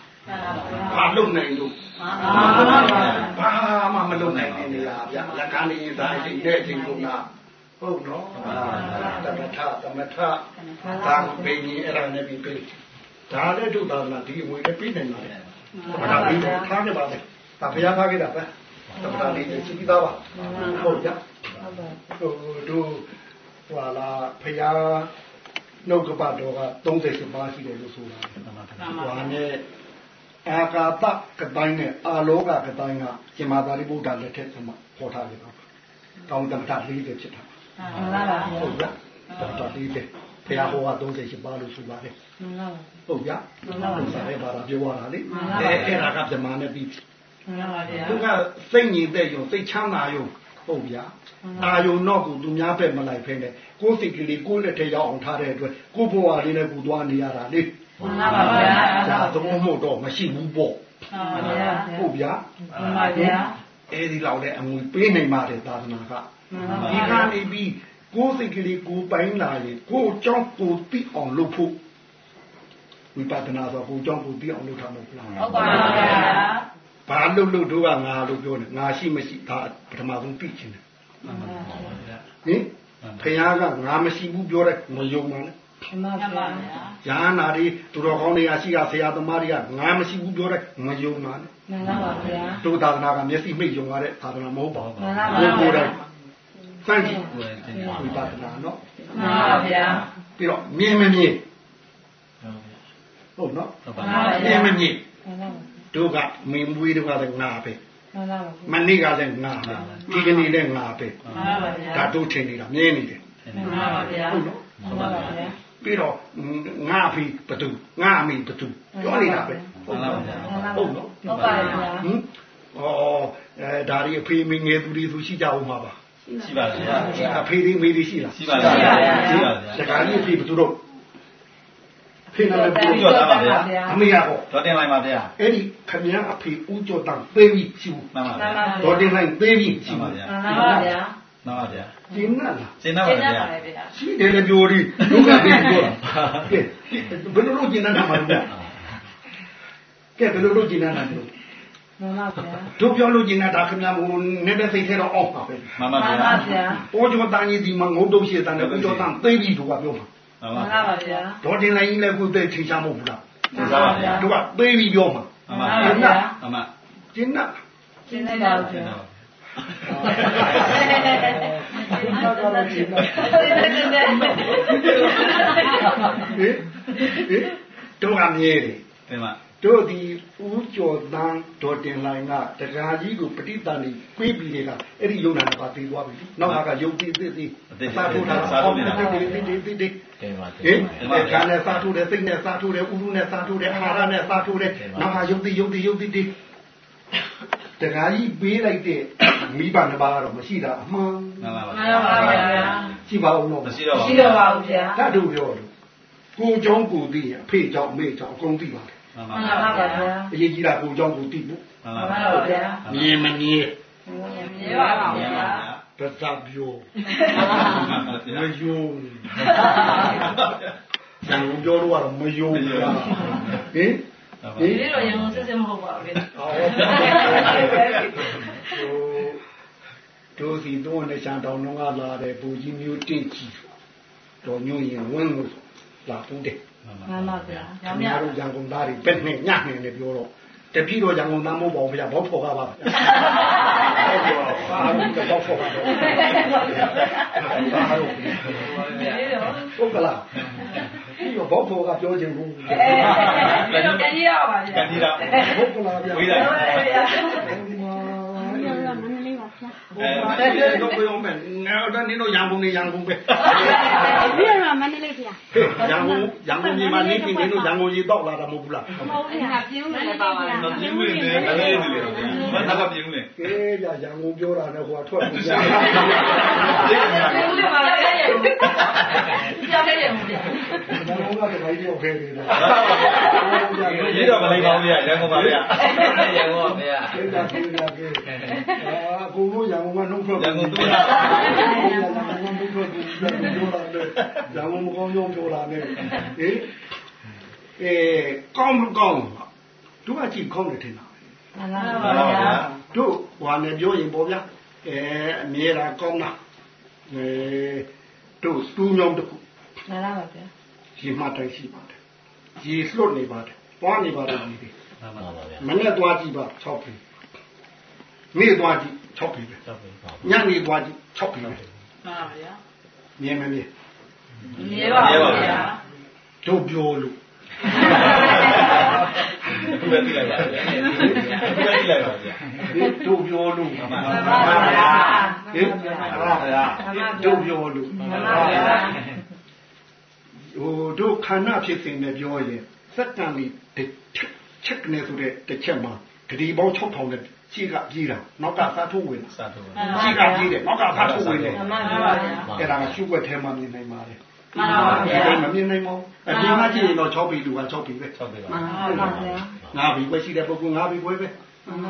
ဘာလုပ်နိုင်လို့မှန်ပါဗျာဘာမှမလုပ်နိုင်နေလားဗျလက်ကားနေရင်ဒါအချိန်နဲ့အချိန်ကုန်တာ ဟုတ်နော်တမထတမထသာဘိနေအဲ့ဒါနဲ့ပြီးပြီဒါလည်းတို့သာလားဒီအဝေးနဲ့ပြီးနိုင်ပါလေဘာသာပြီးထားကြပါလေဒါဘုရားထားခဲ့တာပဲတမထလေးကြည့်ပြီးသားပါဟုတ်ကြဟုတ်ပါဟိုတို့ဟွာလာဖရာနှုတ်ကပတ်တော်က30ပါးရှိတယ်လို့ဆိုတာမှန်ပါဟွာနဲ့အာကာတကတိုင်းနဲ့အာလောကကတိုင်းကရှင်မာသာရိပုတ္တလက်ထက်မှာပေါ်ထားတယ်နော်။တောင်းတမတာလေးတွေဖြစ်တာ မှန်ပါဗျာ။ဟုတ်ကြ။တောင်းတလေးတွေဖရာဟောက30ပါးလို့ဆိုပါတယ်မှန်ပါ။ဟုတ်ကြ။မှန်ပါဗျာ။အဲဘာသာပြောရတာလေ။အဲအဲ့ဒါကဗြဟ္မာနဲ့ပြီးပြီမှန်ပါဗျာသူကစိတ်ငြိမ်သက်ရုံစိတ်ချမ်းသာရုံဟုတ်ဗျာအာယုံတော့ကိုသူများပဲမလိုက်ဖ ೇನೆ ကိုယ်စိတ်ကလေးကိုယ်လက်ထဲရောက်အောင်ထားတဲ့အတွက်ကိုယ်ဘဝလေးနဲ့ကိုယ်သွားနေရတာလေမှန်ပါဗျာဒါသုံးဖို့တော့မရှိဘူးပေါ့မှန်ပါဗျာဟုတ်ဗျာမှန်ပါဗျာအဲဒီလောက်နဲ့အငွေပေးနိုင်ပါတယ်သာသနာကမှန်ပါ ဒီကနေပြီးကိုယ်စိတ်ကလေးကိုယ်ပိုင်လာရင်ကိုယ်အကြောင်းကိုယ်သိအောင်လုပ်ဖို့ဝိပဿနာဆိုကိုကြောင့်ကိုသိအောင်လုပ်ထားမဟုတ်လားဟုတ်ပါဗျာဘာလို့လို့တို့ကငါလို့ပြောနေငါရှိမရှိဒါပထမဆုံးသိချင်တယ်မှန်ပါဗျာဟင်ဖခင်ကငါမရှိဘူးပြောတဲ့မယုံပါနဲ့မှန်ပါမှန်ပါဗျာဗျာယာနာတွေသူတော်ကောင်းတွေကရှိကဆရာသမားတွေကငါမရှိဘူးပြောတဲ့မယုံပါနဲ့မှန်ပါဗျာတို့သာသနာကမျက်စိမိတ်ယုံရတဲ့သာသနာမဟုတ်ပါဘူးမှန်ပါကိုယ်ဗျာကိုယ်တိုင် စမ်းကြည့်ကိုယ်တိုင်သင်ပါဝိပဿနာနော်မှန်ပါဗျာပြီးတော့မြင်မမြင်ဟုတ်နော်ဟုတ်ပါမြင်မမြင်မှန်ပါတို့ကမင်းမွေးတို့ကလည်းငါပဲမှန်ပါမနေ့ကလည်းငါပဲဒီကနေ့လည်းငါပဲမှန်ပါဗျာဒါတို့ထင်နေတာမြင်နေတယ်မှန်ပါဗျာဟုတ်နော်မှန်ပါဗျာပြီးတော့ငါအဖေဘသူငါအမေဘသူပြောနေတာပဲဟုတ်နော်ဟုတ်နော်ဟုတ်ပါဗျာဟင်ဩအဲဒါရီအဖေမငယ်သူတွေဆိုရှိကြအောင်ပါပါ ရှိပါဗျာအဖေတွေမေတွေရှိလားရှိပါဗျာရှိပါဗျာစကားကြီးအဖေဘသူတော့အဖေနာမည်ဥဘူးကျော်သားပါဗျာအမေရပေါ့တော့တင်လိုက်ပါဗျာအဲ့ဒီခမည်းအဖေဦးကျော်တန်းသေးပြီးရှိဘူးမှန်ပါမှန်ဗျာပါတော်တင်လိုက်သေးပြီးရှိမှန်ပါဘူးဗျာမှန်ပါဗျာမှန်ပါဗျာကျင်းနာလားရှင်းတော့ရှပါင်းတတ်ဗျာပါလေဗျာရှိတယ်လေပြောဒီဒုက္ခတွေပြောကဲဘယ်လိုလုပ်ကျင်းနာမှာလဲကဲဘယ်လိုလုပ်ကျင်းနာမှာလဲ မှန်ပါဗျာတို့ပြောလို့ကျင်းနာတာခမည်းမို့နေတဲ့စိတ်ထဲတော့အောက်ပါပဲမှန်မှပါန်ဗျာပါဗျာပေါ်ကျော်တန်းကြီးဒီမှာငုတ်တုတ်ရှိတဲ့တန်းနဲ့ဦးကျော်တန်းသေးပြီးတို့ကပြောမှာမှန်မှပါန်ဗျာပါဗျာတော်တင်လိုက်ရင်လည်းကိုယ်သိထိချမဟုတ်ဘူးလားမှန်ပါဗျာတို့ကသေးပြီးပြောမှာမှန်ပါဗျာမှန်ပါကျင်းနာရှင်းလိုက်ပါဗျာဟင်ဟင်တို့ကမြဲတယ်တင်ပါ တို့ဒီဦးကျော်တန်းဒေါ်တင်လိုင်းကတရားကြီးကိုပဋိသန္ဓေပြေးပြီးနေတာအဲ့ဒီယုံနာကသိသွားပြီနောက်ကယုံသေးသေးသေးစာထုတ်တာစာထုတ်တာတိတိတိတိတိ တင်ပါတ ဟင်ဒီကံနဲ့စာထုတ်တယ်စိတ်နဲ့စာထုတ်တယ်ဥရုနဲ့စာထုတ်တယ်အာဟာရနဲ့စာထုတ်တယ်နောက်ကယုံသေးယုံသေးယုံသေးတိတရားကြီးပေးလိုက်တဲ့မိဘနှစ်ပါးကတော့မရှိတာအမှန် မှန်ပါ မှန် ဗျာ ပါဗျာ ရှိပါဦးတော့ မရှိတော့ပါ ရှိ ဘူး တော့ပါဘူးဗျာ တတ်တို့ပြောလို့ကိုเจ้าကိုသိရင်အဖေเจ้าအမေเจ้าအကုန်သိပါတယ် မှန် မှ ပါ န် ဗျာ ပါဗျာ အရေးကြီးတာကိုเจ้าကိုသိဖို့ မှန် မှ ပါ န် ဗျာ ပါဗျာ မြင်မမြင် မြင်ပါပါဗျာ ပဇာပြော မှန်ပါ မ ဗျာ ယုံဇံပြောလို့ကတော့မယုံဘူးလားဟင် ဒီလိုတော့ရန်ကုန်စစ်စစ်မဟုတ်ပါဘူးဗျာ ဟောတို့စီတော့နဲ့ရှန်တောင်တော့လာတယ်ပူကြီးမျိုးတင့်ကြီးတော်ညွန့်ရင်ဝင်းလို့လာပူတယ် မှန်ပါဗျာ။ခင်ဗျားတို့ရန်ကုန်သားတွေပဲနဲ့ညနေနဲ့ပြောတော့တပည့်တော်ရန်ကုန်သားမဟုတ်ပါဘူးဗျာဘောက်ဖော်ကားပါဗျာ။ဟုတ်ကဲ့။အားလုံးကဘောက်ဖော်ကားတော့။အားလုံးဒီလိုဟုတ်ကလား။ဒီတော့ဘောက်ဖော်ကားပြောခြင်းဘူးဒီလိုကန်ကြီးရပါဗျာကန်ဒီတော့။ဟုတ်ကလားဗျာဝေးလိုက် အဲတဲ့တော့ပြောမယ်။ငါတော့နင်တို့ရန်ကုန်နေရန်ကုန်ပဲပြီးတော့မန္တလေးဗျာ။ဟေးရန်ကုန်ရန်ကုန်ကြီးမှာနေပြီးနင်တို့ရန်ကုန်ကြီးတော့လာတာမဟုတ်ဘူးလားမဟုတ်ဘူးဗျာပြင်းလို့လည်းပါပါလားတော့ပြင်းဝင်နေတယ်လည်းနေတယ်မတ်တော့ပြင်းဝင်။ကဲဗျာရန်ကုန်ပြောတာနဲ့ဟိုကထွက်ပြီးကြဒီလိုပါဗျာကြောက်ခဲ့တယ်ဗျာ။ရန်ကုန်ကတခါကြီးပြောခဲ့တယ်လား။ရေးတော့မလိုက်ပါဘူးဗျာရန်ကုန်ပါဗျာရန်ကုန်ပါဗျာကျေးဇူးကျေးဇူးကျေးဇူးအာကိုကိုရန်ကုန်ကနှုတ်ထွက်ရန်ကုန်တူရရန်ကုန်ကနှုတ်ထွက်ပြီးပြောတာလေရန်ကုန်မကောင်းကြောင်းပြောတာနဲ့ဟင်အဲကောင်းမကောင်းတို့ကကြည့်ကောင်းတယ်ထင်တာမှန်ပါမှန်ပါဗျာတို့ဟွာနဲ့ပြောရင်ပေါ့ဗျာအဲအမြဲတမ်းကောင်းတာအဲတို့တူးညောင်းတစ်ခုမှန်ပါဗျာရေမှတိုင်းရှိပါတယ်ရေလွတ်နေပါတယ်ပွားနေပါတယ်ဒီမှန်ပါပါပါဗျာမနဲ့သွားကြည့်ပါ6ပြီနေ့သွားကြည့် 6ပြီပဲဟုတ်ပြီပါညနေသွားကြည့်6ပြီပဲမှန်ပါဗျာမြင်မမြင်မြင်ပါဗျာတို့ပြောလို့ခုပဲသိလိုက်ပါဗျာခုပဲသိလိုက်ပါဗျာဒီတို့ပြောလို့မှန်ပါမှန်ပါဗျာဟင်ဟာဗျာတို့ပြောလို့မှန်ပါဗျာဟိုတို့ခန္ဓာဖြစ်စဉ်နဲ့ပြောရင်စက္ကန့်လေးတစ်ချက်ချက်နေဆိုတဲ့တစ်ချက်မှာဂတိပေါင်း6000နဲ့ ရှိကကြီးတာနောက်ကစားထုတ်ဝင်တာစာတူပါရှိကကြီးတယ်နောက်ကစားထုတ်ဝင်တယ်မှန်ပါဗျာအဲ့ဒါကရှုွက်ထဲမှာမြင်နိုင်ပါတယ်မှန်ပါဗျာဒီမမြင်နိုင်ပါဘူးအပြင်မှာကြည့်ရင်တော့6ပြီလူက6ပြီပဲ6ပြီပါမှန်ပါဗျာငါပြီပဲရှိတဲ့ပုဂ္ဂိုလ်ငါပြီပဲပဲ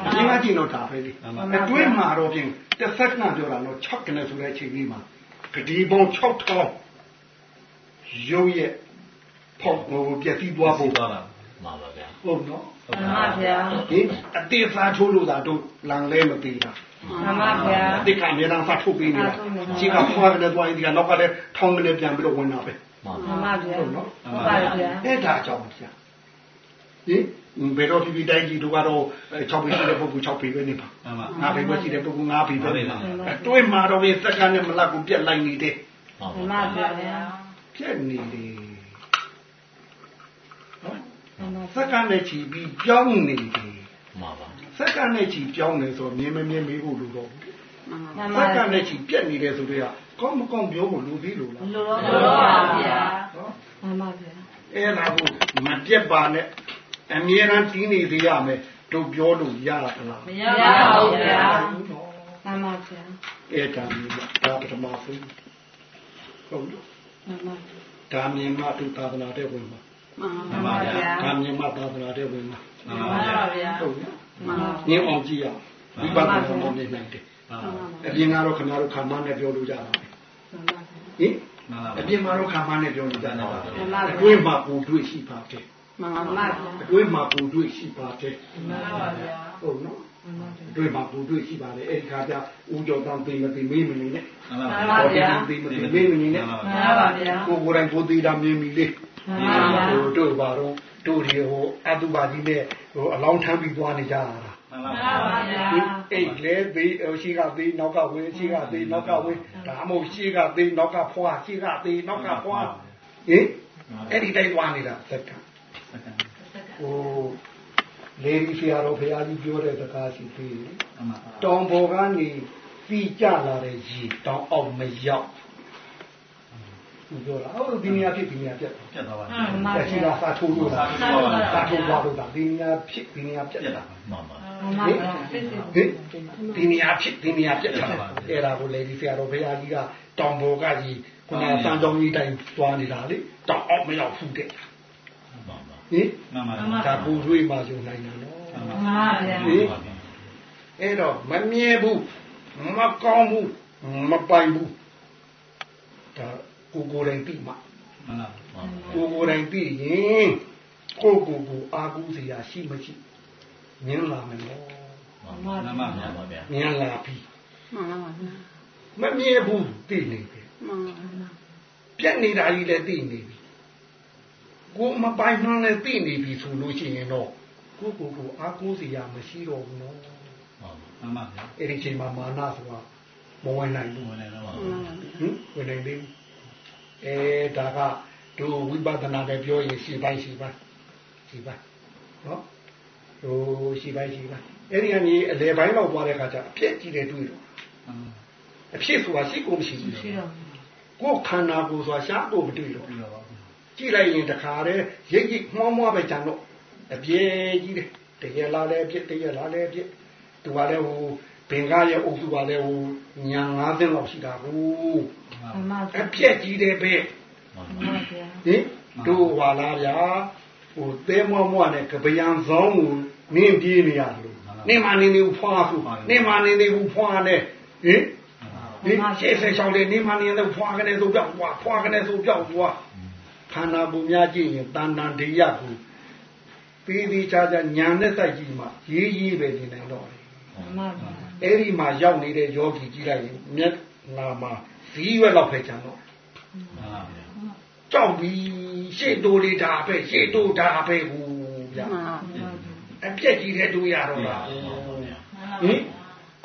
အပြင်မှာကြည့်တော့ဒါပဲလေမှန်ပါအတွင်းမှာတော့ပြင်တစ်စက္ကန့်ပြောတာတော့6ကနေဆိုတဲ့အချိန်လေးမှာဂတိပေါင်း6000ရုပ်ရဲ့ဖောက်ဟိုပြက်စီးသွားဖို့သွားတာမှန်ပါဗျာဟုတ်နော် မှန်ပါဗျာဟင်အတေစားထိုးလို့သာတို့လန်လဲမပေးတာမှန်ပါဗျာအတေကအများအားစားထုတ်ပေးနေတာစားထုတ်နေတာရှိကဖွားကနေသွားရင်ဒီကနောက်ကလည်းထောင်းကနေပြန်ပြီးတော့ဝင်တာပဲမှန်မှပါန်ပါဗျာဟုတ်နော်ဟုတ်ပါဗျာအဲ့ဒါအကြောင်းဗျာဟင်ဘယ်တော့ဒီဒီတိုင်းကြီးတို့ကတော့6ပေရှိတဲ့ပုဂ္ဂိုလ်6ပေပဲနေပါမှန်ပါငါပေပဲရှိတဲ့ပုဂ္ဂိုလ်5ပေပဲနေပါမှန်ပါအတွင်းမှာတော့ဒီစက္ကန့်နဲ့မလတ်ကိုပြက်လိုက်နေတယ်မှန်ပါဗျာပြက်နေတယ်နော်မှန်ပါ စက္ကန့်နဲ့ချီပြီးပြောင်းနေတယ်မှန်ပါစက္ကန့်နဲ့ချီပြောင်းနေဆိုတော့မြင်မမြင်မေးဖို့လိုတော့ဘူးမှန်စပါက္ကန့်နဲ့ချီပြက်နေတယ်ဆိုတော့ကောင်းမကောင်းပြောဖို့လိုသေးလို့လားလိုတော့လို့ပါဗျာနော်မှန်ပါဗျာအဲ့ဒါကိုမပြက်ပါနဲ့အမြဲတမ်းတီးနေသေးရမယ်တို့ပြောလို့ရသလားမရပါဘူးဗျာမှန်ပါဗျာအဲ့ဒါမျိုးဒါပထမဆုံးဟုတ်လို့မှန်ပါဒါမြင်မှသူသာသနာတဲ့ဝင်မှာ မှန်ပါဗျာဒါမြင်မှသာသနာတဲ့ဝင်မှာမှန်မှပါန်ဗျာပါဗျာဟုတ်နော်မှန်ပါညင်အောင်ကြည့်ရဝိပဿနာမှမြင်နိုင်တယ်မှန်ပါအပြင်ကတော့ခဏတော့ခံမနဲ့ပြောလို့ကြတာပဲမှန်ပါဟင်မှန်ပါအပြင်မှာတော့ခံမနဲ့ပြောလို့ကြတာမှန်ပါအတွင်းမှာကိုတွေ့ရှိပါတယ်မှန်ပါဗျာအတွင်းမှာကိုတွေ့ရှိပါတယ်မှန်ပါဗျာဟုတ်နော်မှန်ပါအတွင်းမှာကိုတွေ့ရှိပါတယ်အဲ့ဒီခါကျဦးကျော်တန်းသိမသိမေးမနေနဲ့မှန်ပါမှန်ပါဗျာသိမသိမေးမနေနဲ့မှန်ပါဗျာကိုကိုယ်တိုင်ကိုသေးတာမြင်ပြီလေမှန်ပါ ဗျာဟိုတို့ပါတော့တို့ဒီဟိုအတုပါကြီးနဲ့ဟိုအလောင်းထမ်းပြီးသွားနေကြတာမှန်မှန်ပါပါဗျာအိတ်လဲသေးဟိုရှိကသေးနောက်ကဝင်းရှိကသေးနောက်ကဝင်းဒါမှမဟုတ်ရှိကသေးနောက်ကဖွာရှိကသေးနောက်ကဖွာဟင်အဲ့ဒီတိုင်းသွားနေတာစက္ကန့်ဟိုလေဒီဖီယာတော်ဖရာကြီးပြောတဲ့စကားရှိသေးတယ်မှန်ပါတောင်ပေါ်ကနေပြီးကြလာတဲ့ရေတောင်အောက်မရောက် ဘူးပြောတာဟုတ်ဒီနေရာဖြစ်ဒီနေရာပြတ်ပြတ်သွားပါမှန်ပါတက်ရှိတာစာထိုးလို့လားစာထိုးသွားလို့လားဒီနေရာဖြစ်ဒီနေရာပြတ်ပြတ်တာတာမှန်ပါမှန်ပါဗျာဟင်ဒီနေရာဖြစ်ဒီနေရာပြတ်တာအဲ့ဒါကိုလေဒီဆရာတော်ဘုရားကြီးကတောင်ပေါ်ကကြီးခုနကစံတော်ကြီးတိုင်းသွားနေတာလေတောင်အောက်မရောက်ဘူးတဲ့မှန်ပါဟင်မှန်ပါဒါကိုတွေးမှယူနိုင်တယ်နော်မှန်ပါဗျာအဲ့တော့မမြဲဘူးမကောင်းဘူးမပိုင်ဘူးဒါ ကိုကိုယ်တိုင်သိမှမှန်ပါကိုကိုယ်တိုင်သိရင်ကိုကိုကိုအာကူးစရာရှိမရှိမြင်လာမယ်နော်မှန်ပါမှန်ပါဗျာမြင်လာပြီမှန်ပါဗျာမမြဲဘူးသိနေပြီမှန်ပါပြက်နေတာကြီးလည်းသိနေပြီကိုမပိုင်မှန်းလည်းသိနေပြီဆိုလို့ရှိရင်တော့ကိုကိုကိုအာကူးစရာမရှိတော့ဘူးနော်မှန်ပါဗျာအဲ့ဒီချိန်မှာမာနဆိုတာမဝင်နိုင်ဘူးဝင်နေတော့ပါဟင်ဝင်နိုင်သေးဘူး အဲဒါကတို့ဝိပဿနာနဲ့ပြောရင်ရှိပိုင်းရှိပိုင်းရှိပိုင်းနော်ဟိုရှိပိုင်းရှိပိုင်းအဲ့ဒီကနေအလေပိုင်းလောက်သွားတဲ့ခါကျအပြည့်ကြီးတယ်တွေ့တော့အဖြစ်ဆိုတာရှိကိုမရှိဘူးရှိတော့ကိုယ်ခန္ဓာကိုယ်ဆိုတာရှားကိုမတွေ့တော့ပြီးတော့ပါကြည့်လိုက်ရင်တခါတည်းရိပ်ရိပ်မှောင်းမှောင်းပဲကြံတော့အပြည့်ကြီးတယ်တကယ်လာလဲအပြည့်တကယ်လာလဲအပြည့်သူကလည်းဟို ဘင်္ဂရဲ့အုပ်စုကလည်းဟိုညာ၅သိန်းလောက်ရှိတာကိုမှန်ပါအပြည့်ကြီးတယ်ပဲမှန်ပါဗျာဟင်တို့ဟွာလာဗျာဟိုသဲမွားမွားနဲ့ကပယံဆောင်ကိုနင်းပြေးနေရလို့နင်းမနေနေဘူးဖွာဆိုနင်းမနေနေဘူးဖွာနဲ့ဟင်ဒီရှေ့ဆက်ချောင်းလေးနင်းမနေနေဖွာကနေဆိုပြောက်သွားဖွာကနေဆိုပြောက်သွားခန္ဓာပူများကြည့်ရင်တန်တန်တေရကိုပြီးပြီးချာချာညာနဲ့စိုက်ကြည့်မှရေးရေးပဲနေနိုင်တော့တယ်မှန်ပါဗျာ အဲ့ဒီမှာရောက်နေတဲ့ယောဂီကြည့်လိုက်ရင်မျက်နာမှာဇီးရွက်လောက်ပဲကျန်တော့မှန်ပါဗျာကြောက်ပြီးရှေ့တိုးလေးဒါပဲရှေ့တိုးဒါပဲဟူဗျာမှန်ပါအပြက်ကြီးတဲ့တို့ရတော့လားဟင်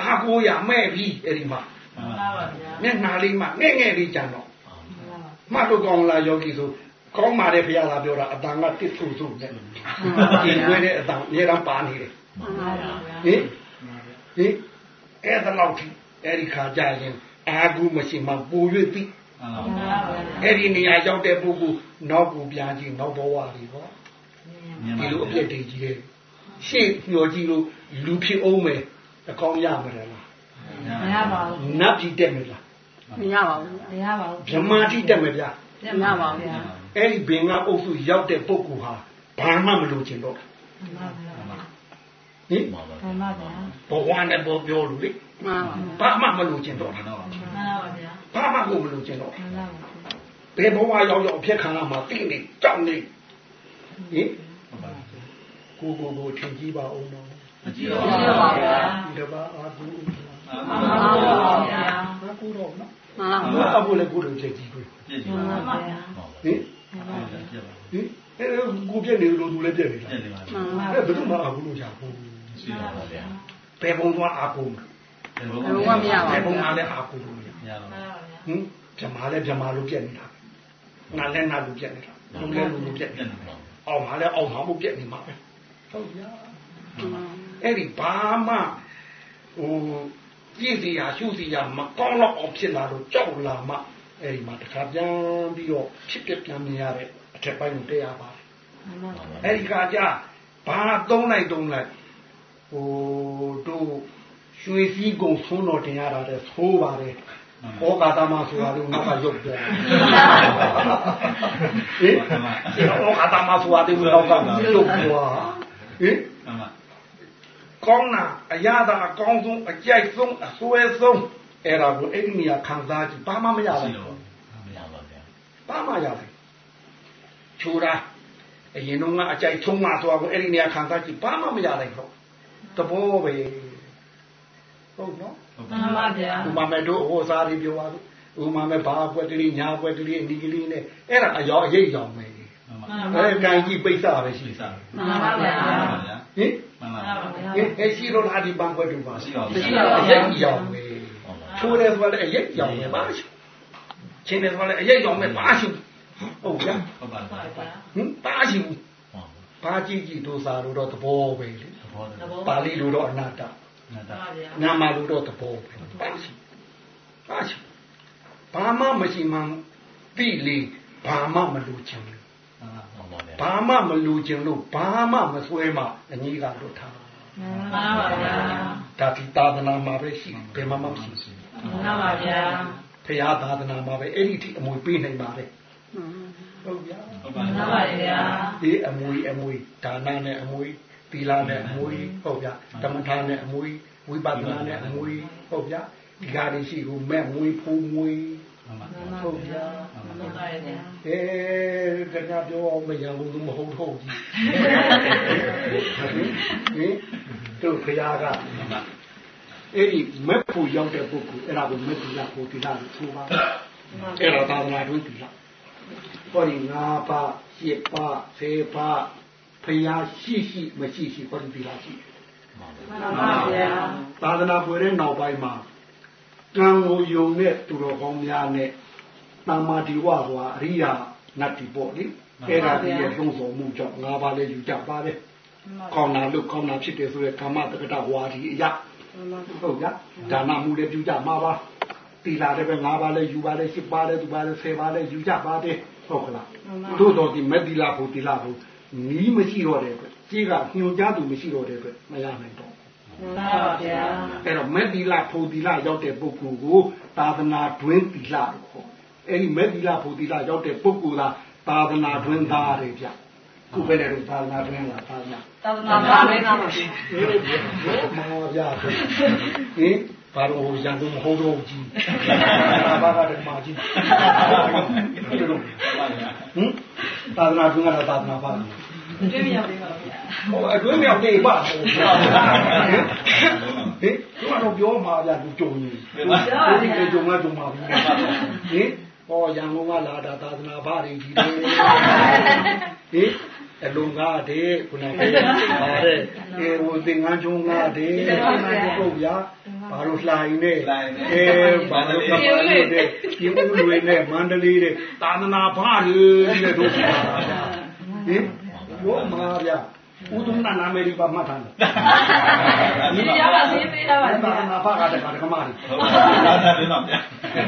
အာကိုရမဲ့ပြီအဲ့ဒီမှာမှန်ပါဗျာမျက်နှာလေးမှာငဲ့ငဲ့လေးကြံတော့မှတ်လို့ကောင်းလားယောဂီဆိုကောင်းပါတယ်ဖရာလာပြောတာအတန်ကတစ်ဆူဆူနဲ့ကျင်ွေးတဲ့အတန်အများအားပါနေတယ်မှန်ပါဗျာဟင်ဟင် အဲ့ဒါလောက်ထိအဲ့ဒီခါကြရင်အာကူမရှိမှပူ၍သိမှန်ပါမှန်ပါဗျာအဲ့ဒီနေရာရောက်တဲ့ပုဂ္ဂိုလ်နောက်ကူပြန်ကြည့်နောက်ဘဝတွေပေါ့မြင်ဒီပါလိုအပြည့်တည်ကြီးတယ်ရှေ့ညှော်ကြည့်လို့လူဖြစ်အောင်မယ်အကောင်းရမှာလားမရပါဘူးနတ်ပြည်တက်မယ်လားမရပါဘူးမရပါဘူးဗြဟ္မာတိတက်မယ်ဗျာမရပါဘူးဗျာအဲ့ဒီဘင်္ဂအုပ်စုရောက်တဲ့ပုဂ္ဂိုလ်ဟာဘာမှမလိုချင်တော့မှန်ပါဗျာ ဟင်မှန်ပါမှန်ပါဗျာဘဝနဲ့ဘောပြောလို့လေမှန်ပါဘာမှမလိုချင်တော့မှန်ပါမှန်ပါဗျာဘာမှကိုမလိုချင်တော့မှန်ပါဗျာဘယ်ဘဝရောက်ရောက်ဖြစ်ခံရမှာတိနေကြောက်နေဟင်ကိုကိုကိုထင်ကြည့်ပါဦးနော်မကြည့်ဟုတော့တ်ကဲ့ပါဗျာဒီတပါအာကူမှန်ပါဗျာအာကူတော့နော်မှန်ပါဘယ်အကူလည်းကိုလိုချက်ကြည့်ကိုကြည့်ကြည့်မှန်ပါပါဗျာဟင်ဟုတ်ပါဘူးကြည့်ပါဟင်အဲကိုပြက်နေလို့သူလည်းပြက်နေလားကြည့်နေပါမှန်ပါအဲဘယ်သူမှအာကူလို့ရဘူး ရှိတော့ပါဗျာဘယ်ဘုံသွားအာကူဒီဘုံဘယ်ဘုံကမရပါဘယ်ဘုံဘူးကလည်းအာကူလို့ရရတော့မှန်ပါဗျာဟင်ဗြမာလည်းဗြမာလို့ပြက်နေတာငါလည်းငါလို့ပြက်နေတာလူလည်းလူလို့ပြက်နေပြန်တာတော့အောင်မှာလည်းအောင်မှာမို့ပြက်နေမှာပဲဟုတ်ဗျာမှန်ပါအဲ့ဒီဘာမှဟိုပြည့်စရာရှုစရာမကောင်းတော့အောင်ဖြစ်လာတော့ကြောက်လာမှအဲ့ဒီမှာတခါပြန်ပြီးတော့ဖြစ်ပြပြန်မြင်ရတဲ့အထက်ပိုင်းကိုတရားပါတယ်မှန်ပါဗျာအဲ့ဒီကကြဘာသုံးလိုက်သုံးလိုက် ဟိုတို့ရွှေစည်းကုံဆုံးတော်တင်ရတာတဲ့သိုးပါတယ်ဩကာသမဆိုတာလို့ငါကရုပ်ပြန်ဟင်ဩကာသမဆိုတာတဲ့ငါကရုပ်ပြန်ဟင်မှန်ပါကောင်းတာအရသာအကောင်းဆုံးအကြိုက်ဆုံးအစွဲဆုံးအဲ့ဒါကိုအဲ့ဒီနေရာခံစားကြည့်ဘာမှမရရှိဘူးတော့မရပါဗျာဘာမှရဘူးချိုးတာအရင်တော့ကအကြိုက်ဆုံးမှဆိုတာကိုအဲ့ဒီနေရာခံစားကြည့်ဘာမှမရနိုင်တော့ တဘောပဲဟုတ်နော်ဟုတ်မှန်ပါဗျာဥမာမဲ့တို့ဟိုစားပြီးပြောပါလို့ဥမာမဲ့ဘာကွက်ကလေးညာကွက်ကလေးအနီကလေးနဲ့အဲ့ဒါအရောအရေးကြောင်ပဲမှန်ပါမှန်ပါအဲ့ကန်ကြီးပိတ်စပဲရှိရှိဟစားမှန်ပါဗျာဗျာင်မှန်ပါမှန်ပါဗျာဟင်အဲ့ရှိလို့လားဒီဘန်ခွက်တူပါရှိပါဘူးအရေးကြောင်ပဲချိုးတယ်ဆိုလည်းအရေးကြောင်ပဲပါရှိချင်းတယ်ဆိုလည်းအရေးကြောင်ပဲပါရှိဟုတ်ဗျာဟုတ်ပါမှန်ဗျာပါဗျာဟင်ပါရှိဘူးဘာကြည့်ကြည့်ဒုစာလို့တော့သဘောပဲလေသဘောတသည်းဘော ပါဠိလိုတော့အနာတ္တနာမှန်တာပါဗျာနာမလိုတော့သဘောပဲပါရှိပါရှိဘာမှမရှိမှန်းပြီလေဘာမှမလိုချင်ဘူးဟုတ်ပါဗျာဘာမှမလိုချင်လို့ဘာမှမစွဲမှအကြီးကလွတ်ထားမှန်ပါဗျာဒါဒီသာသနာမှာပဲရှိဘယ်မှမရှိဘူးမှန်ပါဗျာဖရာသာသနာမှာပဲအဲ့ဒီထိအမွေပေးနိုင်ပါတယ်မှန်ဟုတ်ဗျာဟုတ်ပါမှန်ဗျာပါဗျာဒီအမွေအမွေဒါနနဲ့အမွေ သီလနဲ့အမွေဟုတ်ဗျာဓမ္မထာနဲ့အမွေဝိပဿနာနဲ့အမွေဟုတ်ဗျာဒီကားတွေရှိကိုမဲ့မွေဖူးမွေမှန်ပါဟုတ်ဗျာမှန်ပါဗျာအဲတကယ်ပြောအောင်မရဘူးမဟုတ်တော့ကြီးဟင်တို့ဖရာကမှန်ပါအဲ့ဒီမက်ဖို့ရောက်တဲ့ပုဂ္ဂိုလ်အဲ့ဒါကိုမက်သီလကိုသီလလို့ဆိုပါအဲ့ဒါသာသနာ့တွင်သီလဟောဒီ၅ပါး၈ပါး၁၀ပါး ဖရာရှိရှိမရှိရှိဟောဒီသီလရှိတယ်မှန်ပါဗျာသာသနာပွေတဲ့နောက်ပိုင်းမှာကံကိုယုံတဲ့သူတော်ကောင်းများနဲ့တမ္မာဒီဝဆိုတာအရိယာနတ်တိပေါ့လေအဲ့ဒါကြီးရဲ့သုံးဆောင်မှုကြောင့်၅ပါးလည်းယူကြပါတယ်ကောင်းတာလို့ကောင်းတာဖြစ်တယ်ဆိုတဲ့ကာမတက္ကတဝါဒီအရာဟုတ်ကြဒါနမှုလည်းပြုကြမှာပါတီလာလည်းပဲ၅ပါးလည်းယူပါလေ၈ပါးလည်းသူပါလည်း၁၀ပါးလည်းယူကြပါတယ်ဟုတ်ကလားသို့တော်ဒီမက်တီလာဖို့တီလာဖို့ နီးမရှိတော့တဲ့အတွက်ကြီးကညွန်ကြားသူမရှိတော့တဲ့အတွက်မရနိုင်တော့မှန်ပါဗျာအဲ့တော့မက်တီလာဖို့တီလာရောက်တဲ့ပုဂ္ဂိုလ်ကိုသာသနာတွင်တီလာလို့ခေါ်အဲ့ဒီမက်တီလာဖို့တီလာရောက်တဲ့ပုဂ္ဂိုလ်ကသာသနာတွင်သားတွေဗျခုပဲလေသာသနာတွင်လားသာသနာသာသနာပါပဲပါဗျာဟေးမောပြဟင်ဘာလို့ဟိုရန်သူမဟုတ်တော့ကြီးဘာဘာကတည်းကမှကြီးဟင် သာသနာ့တွင်ကတော့သာသနာပါတွေ့မြင်ပါဗျာဟိုအတွင်းမြောက်နေပါဟိုဟင်ဟင်သူကတော့ပြောမှာဗျာသူကြုံနေဒီကိကြုံမှာကြုံမှာဘူးဟင်ဟောရန်ကုန်ကလာတာသာသနာပါတွေကြီးတယ်ဟင် အလုံးကားတဲ့ခုနကပါတဲ့အဲဟိုသင်္ကန်းချုံကားတဲ့ဟုတ်ဗျာဘာလို့လှိုင်းနေအဲဘာလို့ကမလို့တဲ့ဒီဦးတွေနဲ့မန္တလေးတဲ့သာသနာပါတွေတဲ့တို့ဆိုတာဟင်ရောမှာဗျာဥဒုနာနာမေရီပါမှတ်ထားတယ်ဒီရပါစေးပေးတာပါသာဗျာသနာပါကတကကမာရီဟုတ်ပါလားဒါလည်းတော့ဗျာ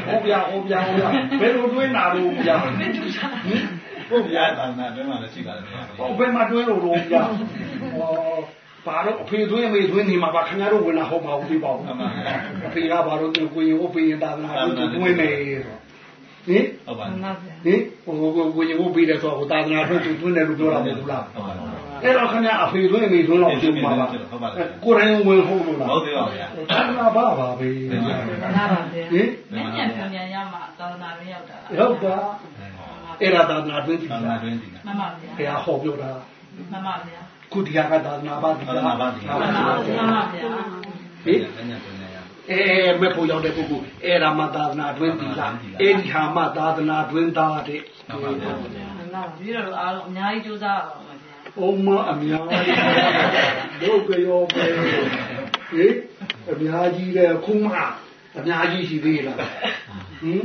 ဟောဗျာဟောဗျာဟောဗျာဘယ်လိုတွင်းနာလို့ဗျာဟင်ဟု တ်ဗျာဗျာသာနာတွင်းမှာလည်းရှိပါတယ်ဗျာဟောဘယ်မှာတွင်းလို့တော့ဗျာဟောဘာလို့အဖေသွင်းမေသွင်းနေမှာပါခင်ဗျားတို့ဝင်လာဟောမှာဦးသေးပါဘူးအဖေကဘာလို့သူကိုရင်ဟောပေးရင်သာသနာ့တွင်းမေဆိုဟင်ဟုတ်ပါမှန်ပါဗျာဟင်ဟိုကိုကိုရင်ဟောပေးတယ်ဆိုတော့သာသနာ့တွင်းသူတွင်းတယ်လို့ပြောတာမဟုတ်ဘူးလားဟုတ်ပါအဲ့တော့ခင်ဗျာအဖေသွင်းမေသွင်းတော့ပြုမှာပါကိုယ်တိုင်ဝင်ဟုတ်လို့လားဟုတ်သေးပါဗျာသာသနာပါပါပဲဟင်မှန်ပါဗျာမြင့်မြတ်ပြန်ပြန်ရမှာသာသနာရင်းရောက်တာဟုတ်ပါ အဲ့ဒါသာသနာတွင်းသီသာလနာတွင်းဒီလားမှန်ပါဗျာဘုရားဟောပြောတာမှန်ပါဗျာခုဒီကကသာသနာပါသီလမှန်ပါမှန်ပါဗျာဟင်ဉာဏ်ဉာဏ်တွင်းရရအဲမဲ့ဖို့ရောက်တဲ့ပုဂ္ဂိုလ်အဲ့ဒါမှသာသနာတွင်းသီလအဲ့ဒီဟာမှသာသနာတွင်းသားတဲ့မှန်ပါဗျာမှန်ပါပြီးတော့အားလုံးအများကြီးကြိုးစားရအောင်ပါဗျာ။အုံမအများကြီးဒုက္ခရောပဲဟေးအများကြီးလေခုမှအများကြီးရှိသေးလားဟင်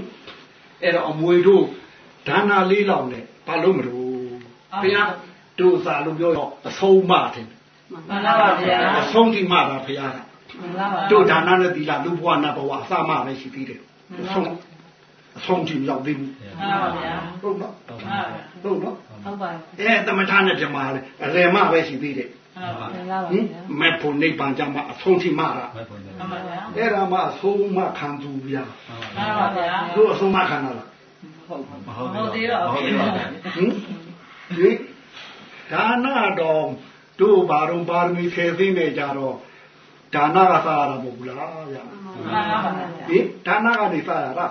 အဲ့တော့အမွေတို့ ဒါနာလေးလောင်နဲ့ဘာလို့မလို့ဘုရားတို့စာလို့ပြောတော့အဆုံးမတယ်မှန်ပါဗျာအဆုံးဒီမှတာဘုရားကမှန်ပါပါတို့ဒါနာနဲ့သီလလူဘဝနာဘဝအစမှပဲရှိသေးတယ်အဆုံးအဆုံးဒီမရောက်သေးဘူးမှန်ပါဗျာဟုတ်နော်မှန်ပါဗျာဟုတ်နော်ဟုတ်ပါအဲတမထနဲ့ပြမာလေအလယ်မှပဲရှိသေးတယ်မှန်ပါမှဗျာန်ပါဟင်ဗျာမေဖို့နိဗ္ဗာန်ကြမှာအဆုံးထိမှတာမဟုတ်ဘူးမှန်ပါဗျာအဲ့ဒါမှအဆုံးမခံသူဗျာမှန်ပါဗျာတို့အဆုံးမခံတာလား မဟုတ်သေးပါဘူးဟင်ဒီဒါနတော်တို့ဘာတော့ပါရမီဆယ်သိနေကြတော့ဒါနကစားရတာမဟုတ်ဘူးလားဗျာမှန်ပါဗျာဟင်ဒါနကနေစားရတာ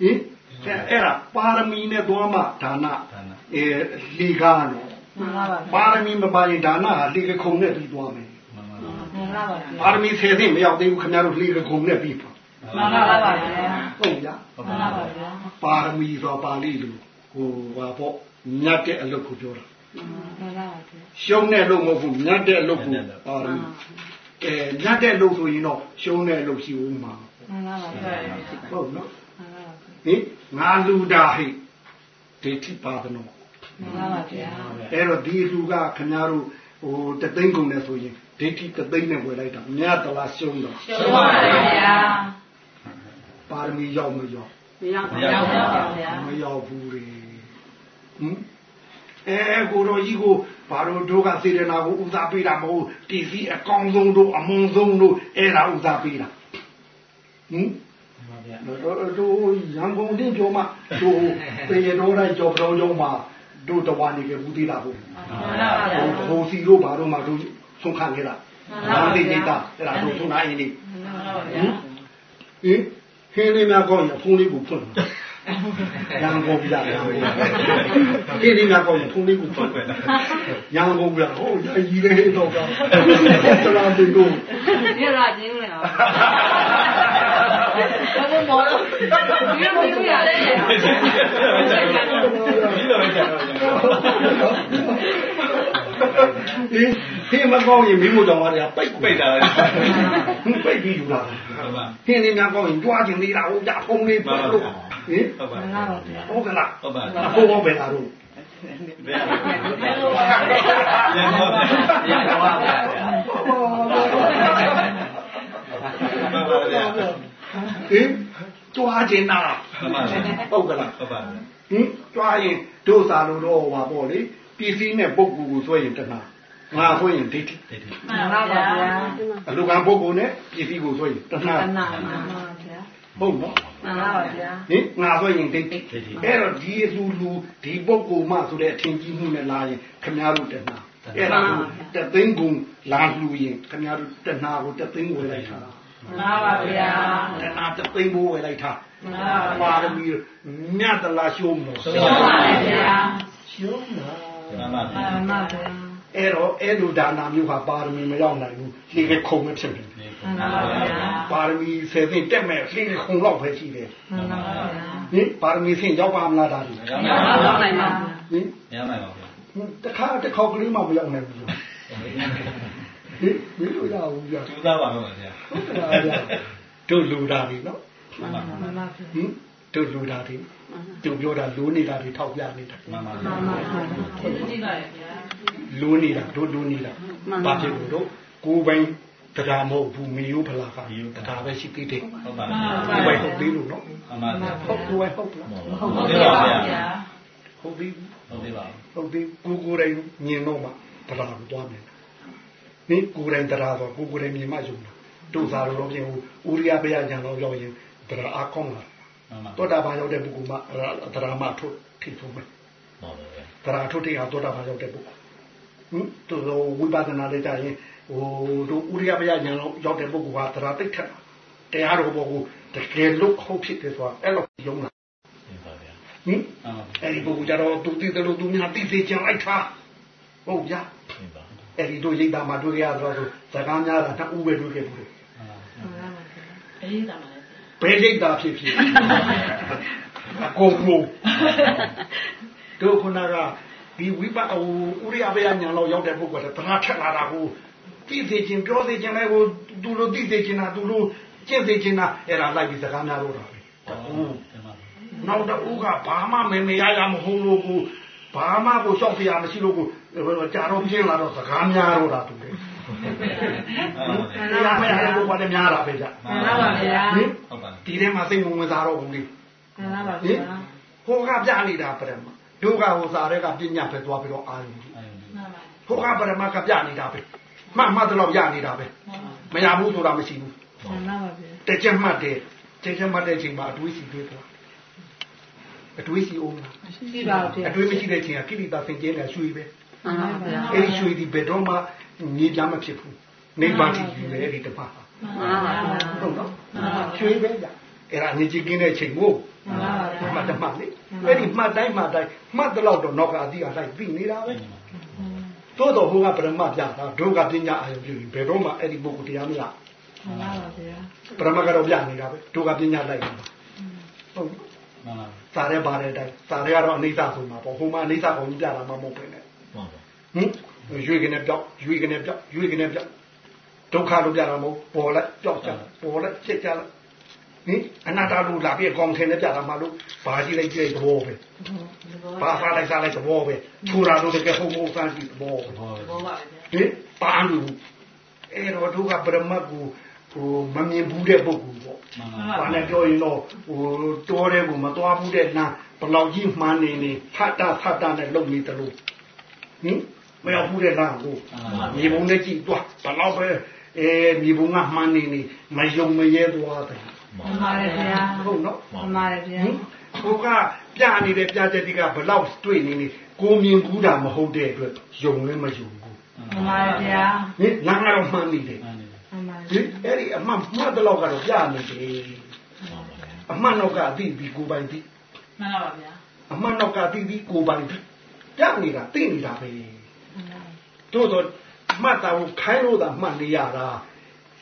ဟင်အဲ့ဒါပါရမီနဲ့သွားမှဒါနဒါနာအဲလီကားနော်မှန်ပါပါပါရမီမပါရင်ဒါနဟာလီကခုံနဲ့ပြီးသွားမယ်မှန်ပါမှန်ပါပါပါရမီဆယ်သိမရောက်သေးဘူးခင်ဗျားတို့လီကခုံနဲ့ပြီးပါ မှန်ပါဗျာဟုတ်ဗျာဟုတ်မှန်ပါပါဗျာပါရမီဆိုပါဠိလိုဟိုဟာပေါ့မြတ်တဲ့အလုပ်ကိုပြောတာမှန်ပါပါရှုံးတဲ့အလုပ်မဟုတ်ဘူးမြတ်တဲ့အလုပ်ကိုပါရမီအဲမြတ်တဲ့အလုပ်ဆိုရင်တော့ရှုံးတဲ့အလုပ်ရှိဦးမှာမှန်ပါပါဟုတ်နော်မှန်ပါပါဟင်ငါလူတာဟိဒိဋ္ဌိပါဒနောမှန်ပါပါဗျာအဲ့တော့ဒီလူကခင်ဗျားတို့ဟိုတသိန်းကုန်နေဆိုရင်ဒိဋ္ဌိတသိန်းနဲ့ဝယ်လိုက်တာမြတ်တလားရှုံးတော့ရှုံးပါဗျာ ပါရမီရောက်မရောက်မရဘူးရောက်ပါဗျာမရောက်ဘူးလေဟင်အဲကိုတော်ကြီးကိုဘာလို့တို့ကစေတနာကိုဥစားပေးတာမဟုတ်တီစီအကောင်ဆုံးတို့အမုံဆုံးတို့အဲ့ဒါဥစားပေးတာဟင်တို့တို့ရန်ကုန်တင်ကျော်မှာတို့ပေရတော်တိုင်းကျော်ပြောင်းကျောင်းမှာတို့တဝါနေကြဘူးသေးလားဟုတ်မှန်ပါဗျာဟိုစီတို့ဘာတို့မှတို့ဆုံးခံခဲ့တာနာသိနေတာအဲ့ဒါတို့ထုံနိုင်နေမှန်ပါဗျာဟင်ဟင် ခင်းလေးများကောင်းရင်ဖုန်းလေးကိုဖွင့်ရန်ကုန်ပြရန်ကုန်ခင်းလေးများကောင်းရင်ဖုန်းလေးကိုဖွင့်ရန်ကုန်ပြဟိုရကြီးလေးတော့ကတလားတေကိုဒီရကျင်းလေအောင်ဘယ်လိုမောလို့ဒီလိုမျိုးရတယ်ဒီလိုပဲကြာတော့ ဒီခင်းမကောင်းရင်မိမို့တော်မှာပိတ်ပိတ်တာလေပိတ်ပြီးယူလာဟုတ်ပါခင်းလေးများကောင်းရင်ကြွားခြင်းသေးတာဟိုကြဖုန်းလေးပတ်လို့ဟင်ဟုတ်ပါမှန်ပါပါဗျာဟုတ်ကလားဟုတ်ပါအဖိုးဘောပဲလားတို့ဘယ်လိုပါလဲရန်ကုန်ရန်ကုန်ပါဗျာမှန်ပါဗျာဟင်ကြွားခြင်းနာမှန်ပါဗျာဟုတ်ကလားဟုတ်ပါဗျာဟင်ကြွားရင်တို့စာလို့တော့ဟွာပေါ့လေ ပစ္စည်းနဲ့ပုဂ္ဂိုလ်ကိုဆွဲရင်တဏှာငါဆွဲရင်ဒိဋ္ဌိဒိဋ္ဌိမှန်ပါဗျာအလူကံပုဂ္ဂိုလ်နဲ့ပစ္စည်းကိုဆွဲရင်တဏှာတနာမှန်ပါဗျာဟုတ်နော်မှန်ပါပါဗျာဟင်ငါဆွဲရင်ဒိဋ္ဌိဒိဋ္ဌိအဲ့တော့ဒီလူလူဒီပုဂ္ဂိုလ်မှဆိုတဲ့အထင်ကြီးမှုနဲ့လာရင်ခမည်းတော်တဏှာအဲ့ဒါကိုတသိန်းကုန်လာလူရင်ခမည်းတော်တဏှာကိုတသိန်းဝယ်လိုက်တာမှန်ပါဗျာတဏှာတသိန်းဘိုးဝယ်လိုက်တာမှန်ပါပါရမီမြတ်တလားရှုံးမလို့ရှုံးပါဗျာရှုံးတာ မှန်ပါဗျာမှန်ပါဗျာအဲ့တော့အဲ့လိုဒါနာမျိုးဟာပါရမီမရောက်နိုင်ဘူးဒီကခုံမဖြစ်ဘူးမှန်ပါဗျာပါရမီဆယ်သိတက်မဲ့ဒီကခုံတော့ပဲရှိတယ်မှန်ပါဗျာဟင်ပါရမီဆင်ရောက်ပါမလားဒါဒီဟင်ရောက်နိုင်ပါရမ်းနိုင်ပါဗျာတခါတစ်ခေါက်ကလေးမှမရောက်နိုင်ဘူးဟင်မင်းတို့ရဘူးပြကျူးသားပါတော့ဗျာဟုတ်ကဲ့ဗျာတို့လူတာတွေနော်မှန်ပါမှန်ပါဗျာဟင် တို့လူတာတွေတို့ပြောတာလူနေတာတွေထောက်ပြနေတာမှန်ပါမှန်ပါမှန်ပါကျေးဇူးတင်ပါတယ်ဗျာလူနေတာတို့လူနေတာဘာဖြစ်လို့တို့ကိုယ်ပိုင်တရားမဟုတ်ဘူးမေယုဖလာကတရားပဲရှိသေးတယ်ဟုတ်ပါကိုယ်ပိုင်ဟုတ်သေးလို့နော်မှန်ပါဗျာဟုတ်ကိုယ်ပိုင်ဟုတ်လားဟုတ်သေးပါဗျာဟုတ်သေးဟုတ်သေးပါဟုတ်သေးကိုကိုယ်တိုင်မြင်တော့မှတရားကိုသွားမယ်နင်ကိုယ်တိုင်တရားဆိုကိုကိုယ်တိုင်မြင်မှယုံတာတို့စားလို့တော့ပြင်ဦးဥရိယဘယညာတော့ရောက်ရင်တရားအကောင်းလာ မှန်ပါတောတာဘာရောက်တဲ့ပုဂ္ဂိုလ်မှတရားမှထုတ်ထိထုတ်မယ်ဟုတ်ပါဗျာတရားထုတ်ထိအောင်တောတာဘာရောက်တဲ့ပုဂ္ဂိုလ်ဟင်တို့ဝိပဿနာလေးကြရင်ဟိုတို့ဥရိယဘယညာတော့ရောက်တဲ့ပုဂ္ဂိုလ်ကတရားသိထက်တရားတော်ဘောကိုတကယ်လို့ဟုတ်ဖြစ်တယ်ဆိုတာအဲ့လိုယုံလာဟုတ်ပါဗျာဟင်အဲ့ဒီပုဂ္ဂိုလ်ကြတော့သူသိတယ်လို့သူများသိစေချင်လိုက်တာဟုတ်ဗျာအဲ့ဒီတို့ရိတ်တာမှတွေ့ကြရတော့ဆိုစကားများတာနှစ်ဦးပဲတွေ့ခဲ့ဘူးလေအေးတာမလဲ ဘယ်ရိတ်တာဖြစ်ဖြစ်အကုန်လုံးတို့ခုနကဒီဝိပဟိုဥရိယဘေယညာလောက်ရောက်တဲ့ပုဂ္ဂိုလ်ကတရားထက်လာတာကိုသိစေခြင်းပြောစေခြင်းလည်းဟိုသူလိုသိစေခြင်းတာသူလိုကျင့်စေခြင်းတာအဲ့ဒါလိုက်ပြီးစကားများလို့တာပဲဟုတ်နောက်တော့ကဘာမှမမေရရမဟုတ်လို့ကိုဘာမှကိုရှောက်ပြရမရှိလို့ကိုကြာတော့ပြင်းလာတော့စကားများတော့တာသူလေ အဲ့ဒါမဲ့အဲ့ဒါကတော့များတာပဲကြာမှန်ပါပါဗျာဟင်ဟုတ်ပါဒီထဲမှာစိတ်ဝင်စားတော့ဘူးလေမှန်ပါပါဟင်ဗျာဟိုကပြနေတာပရမဒုက္ခဟိုစားတဲ့ကပညာပဲသွားပြီးတော့အာရုံမှန်ပါဟိုကပရမကပြနေတာပဲမှတ်မှတ်တော့ရနေတာပဲမရဘူးဆိုတာမရှိဘူးမှန်ပါပါဗျာတကြက်မှတ်တယ်တကြက်မှတ်တဲ့ချိန်မှာအတွေးစီတွေးသွားအတွေးစီအောင်လားရှိပါဗျာအတွေးမရှိတဲ့ချိန်ကကိလေသာစင်ကျဲနေရွှေပဲမှန်ပါဗျာအဲ့ဒီရွှေဒီဘယ်တော့မှ ညီပြမဖြစ်ဘူးနိဗ္ဗာန်တည်ယူလေအဲ့ဒီတပါးမှန်ပါဗျာဟုတ်နော်ရွှေပဲကြအဲ့ဒါငြိကြီးကင်းတဲ့ချိန်ကိုမှန်ပါပါဗျာမှတ်တမှတ်လေအဲ့ဒီမှတ်တိုင်းမှတ်တိုင်းမှတ်တော့တော့နောက်ကအတိအလိုက်ပြီးနေတာပဲသို့တော်ဘုရားပရမတ်ပြတာဒုက္ခပညာအာရုံပြုပြီးဘယ်တော့မှအဲ့ဒီပုဂ္ဂိုလ်တရားမရမှန်ပါပါဗျာပရမတ်ကတော့ပြနေတာပဲဒုက္ခပညာလိုက်နေတာဟုတ်မှန်ပါစာရဲပါတဲ့အတိုင်းစာရဲကတော့အနိစ္စဆိုမှာပေါ့ဟိုမှာအနိစ္စကိုပြတာမှမဟုတ်ပဲနဲ့ဟင် ရွေကနေပြောက်ရွေကနေပြောက်ရွေကနေပြောက်ဒုက္ခလို့ပြတာမဟုတ်ပေါ်လိုက်ပြောက်ကြပေါ်လိုက်ချက်ကြလိုက်ဟင်အနာတ္တလို့လာပြီးအကောင်ထင်နဲ့ပြတာမှလို့ဘာကြည့်လိုက်ကြည့်သဘောပဲဘာဖားလိုက်စားလိုက်သဘောပဲထူတာလို့တကယ်ဟုတ်ဟုတ်စမ်းကြည့်သဘောပဲဘောဘောပါပဲဟင်ပါလို့အဲ့တော့တို့ကပရမတ်ကိုဟိုမမြင်ဘူးတဲ့ပုဂ္ဂိုလ်ပေါ့မှန်ပါဘာနဲ့ပြောရင်တော့ဟိုတောတဲ့ကိုမသွားဘူးတဲ့နာဘလောက်ကြီးမှန်းနေနေဖတ်တာဖတ်တာနဲ့လုံနေတယ်လို့ဟင် မရောက်ဘူးတဲ့နာကိုမြေပုံနဲ့ကြည့်သွားဘလောက်ပဲအဲမြေပုံကမှန်းနေနေမယုံမရဲသွားတယ်မှန်ပါဗျာဟုတ်နော်မှန်ပါဗျာဟင်ကိုကပြနေတဲ့ပြချက်တိကဘလောက်တွေ့နေနေကိုမြင်ဘူးတာမဟုတ်တဲ့အတွက်ယုံလည်းမယုံဘူးမှန်ပါဗျာဟင်နားကတော့မှန်းနေတယ်မှန်တယ်မှန်ပါဟင်အဲ့ဒီအမှန်မှတ်တော့ကတော့ပြနေတယ်အမှန်တော့ကအတိပြီးကိုပိုင်ပြီးမှန်ပါပါဗျာအမှန်တော့ကအတိပြီးကိုပိုင်ပြီးပြနေတာသိနေတာပဲ တို့တော့မှတ်တာကိုခိုင်းလို့သာမှတ်နေရတာ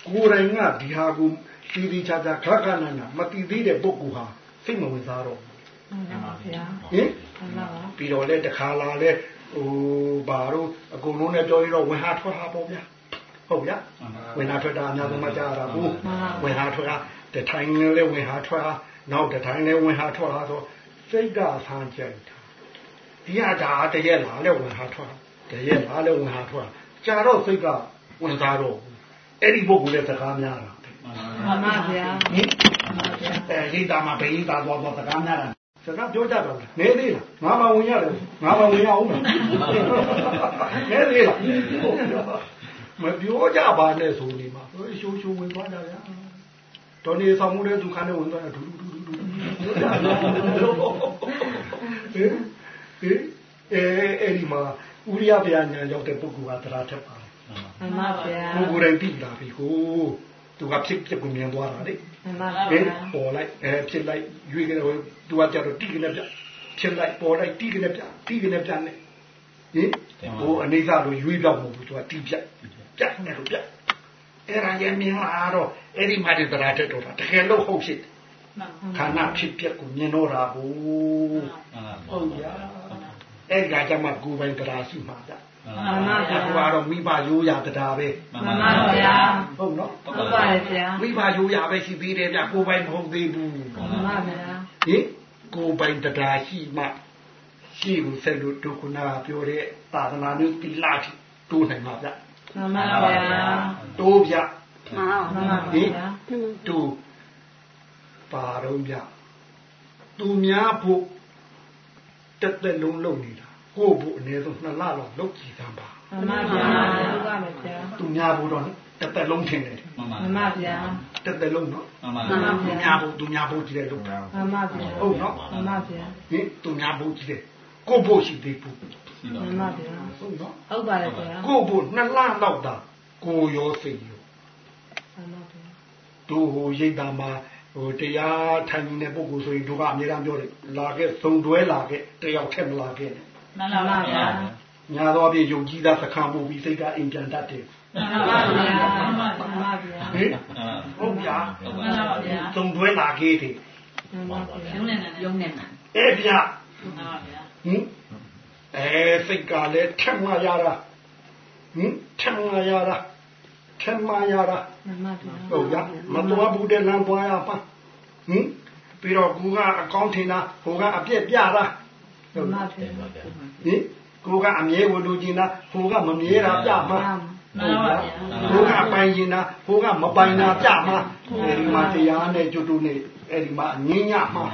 ကိုယ်တိုင်ကဒီဟာကိုစီဒီချာချာခက်ခဏနာမတိသေးတဲ့ပုဂ္ဂိုလ်ဟာစိတ်မဝင်စားတော့မှန်ပါဗျာဟင်မှန်ပါပါပြီးတော့လဲတခါလာလဲဟိုဘာတို့အကုန်လုံးနဲ့ပြောရင်တော့ဝင်ဟာထွက်ဟာပေါ့ဗျာဟုတ်ဗျာဝင်ဟာထွက်တာအများဆုံးမကြရဘူးဝင်ဟာထွက်ဟာတထိုင်လဲဝင်ဟာထွက်ဟာနောက်တထိုင်လဲဝင်ဟာထွက်ဟာဆိုစိတ်ကဆန်းကျင်တာဒီဟာဒါတရက်လာလဲဝင်ဟာထွက် တရက်လာလဲဝင်ဟာထွက်ကြာတော့စိတ်ကဝင်စားတော့အဲ့ဒီပုဂ္ဂိုလ်နဲ့စကားများတာမှန်ပါဗျာဟင်အဲရိတ်တာမှာဘယ်ရိတ်တာသွားသွားစကားများတာစကားပြောကြတော့နေသေးလားငါမဝင်ရတယ်ငါမဝင်ရအောင်နေသေးလားမပြောကြပါနဲ့ဆိုနေမှာရှိုးရှိုးဝင်သွားကြရတော်နေဆောင်မှုတဲ့ဒုက္ခနဲ့ဝင်သွားတာဒူဒူဒူဒူဟင်ဟင်အဲအဲ့ဒီမှာ ဥရိယဗျာညာရောက်တဲ့ပုဂ္ဂိုလ်ကတရားထက်ပါတယ်မှန်ပါဗျာကိုယ်ကိုယ်တိုင်သိလာပြီကိုသူကဖြစ်ဖြစ်ကိုမြင်သွားတာလေမှန်ပါဟင်ဗျာပေါ်လိုက်အဲဖြစ်လိုက်ရွေးကြတော့သူကကြတော့တိကနေပြဖြစ်လိုက်ပေါ်လိုက်တိကနေပြတိကနေပြနဲ့ဟင်ဟိုအနေစာလိုရွေးပြောက်မဟုတ်ဘူးသူကတိပြပြနေလို့ပြအဲ့ဒါရဲ့မြင်လာတော့အဲ့ဒီမှာတည်းတရားတက်တော့တာတကယ်လို့ဟုတ်ဖြစ်မှန်ခန္ဓာဖြစ်ပြက်ကိုမြင်တော့တာကိုမှန်ပါဟုတ်ရ အဲ့ဒီကကြမှာကိုယ်ပိုင်တရားရှိမှာကြမှန်ပါအဲ့ဗျာဒါကတော့မိဘရိုးရာတရားပဲမှန်ပါဗျာဟုတ်နော်ဟုတ်ပါရဲ့ဗျာမိဘရိုးရာပဲရှိသေးတယ်ဗျကိုယ်ပိုင်မဟုတ်သေးဘူးမှန်ပါဗျာဟင်ကိုယ်ပိုင်တရားရှိမှရှိကိုဆက်လို့ဒုက္ခနာပြောတဲ့သာသနာ့မျိုးတိလာတိတိုးနိုင်မှာဗျမှန်ပါဗျာတိုးဗျမှန်ပါမှန်ပါဗျာတိုးပါတော့ဗျသူများဖို့ တက်တက်လုံးလုံးနေတာကိုယ့်ဖို့အနည်းဆုံးနှစ်လလောက်လုပ်ကြည့်သမ်းပါမှန်ပါဗျာဟုတ်ပါမယ်ဗျာသူများဖို့တော့တက်တက်လုံးထင်တယ်မှန်ပါမှန်ပါဗျာတက်တက်လုံးနော်မှန်ပါသူများဖို့သူများဖို့ကြည့်တယ်လို့မှန်ပါဗျာဟုတ်နော်မှန်ပါဗျာဟင်သူများဖို့ကြည့်တယ်ကိုယ့်ဖို့ရှိသေးဘူးရှိတော့မှန်ပါဗျာဟုတ်နော်ဟုတ်ပါရဲ့ဗျာကိုယ့်ဖို့နှစ်လလောက်တာကိုယ်ရောစိတ်ရောမှန်ပါဗျာတို့ဟိုရိတ်တာမှာ ဟိုတရားထိုင်နေတဲ့ပုဂ္ဂိုလ်ဆိုရင်တို့ကအများအားပြောတယ်လာခဲ့သုံတွဲလာခဲ့တယောက်ထက်မလာခဲ့နဲ့မှန်ပါဗျာညာတော့အပြည့်ယုံကြည်သားစခန်းပို့ပြီးစိတ်ကအင်ပြန်တတ်တယ်မှန်ပါဗျာမှန်ပါမှန်ပါဗျာဟင်ဟုတ်ဗျာမှန်ပါဗျာသုံတွဲလာခဲ့တယ်မှန်ပါဗျာရုံးနေတယ်ရုံနဲ့မှန်အဲ့ဗျာမှန်ပါဗျာဟင်အဲစိတ်ကလည်းထက်မှရတာဟင်ထက်မှရတာ ထက်မှရတာမှန်ပါဗျာဟုတ်ဗျာမတော်ဘူးတဲ့လမ်းသွားရပါဟင်ပြီးတော့ကူကအကောင့်ထင်တာဟိုကအပြက်ပြတာမှန်ပါဗျာဟင်ကိုကအမြဲကိုလူကျင်တာဟိုကမမြဲတာပြမှာမှန်ပါဗျာဟိုကပိုင်ကျင်တာဟိုကမပိုင်တာပြမှာအဲဒီမှာတရားနဲ့ကျွတ်တူနဲ့အဲဒီမှာငင်းညမှာ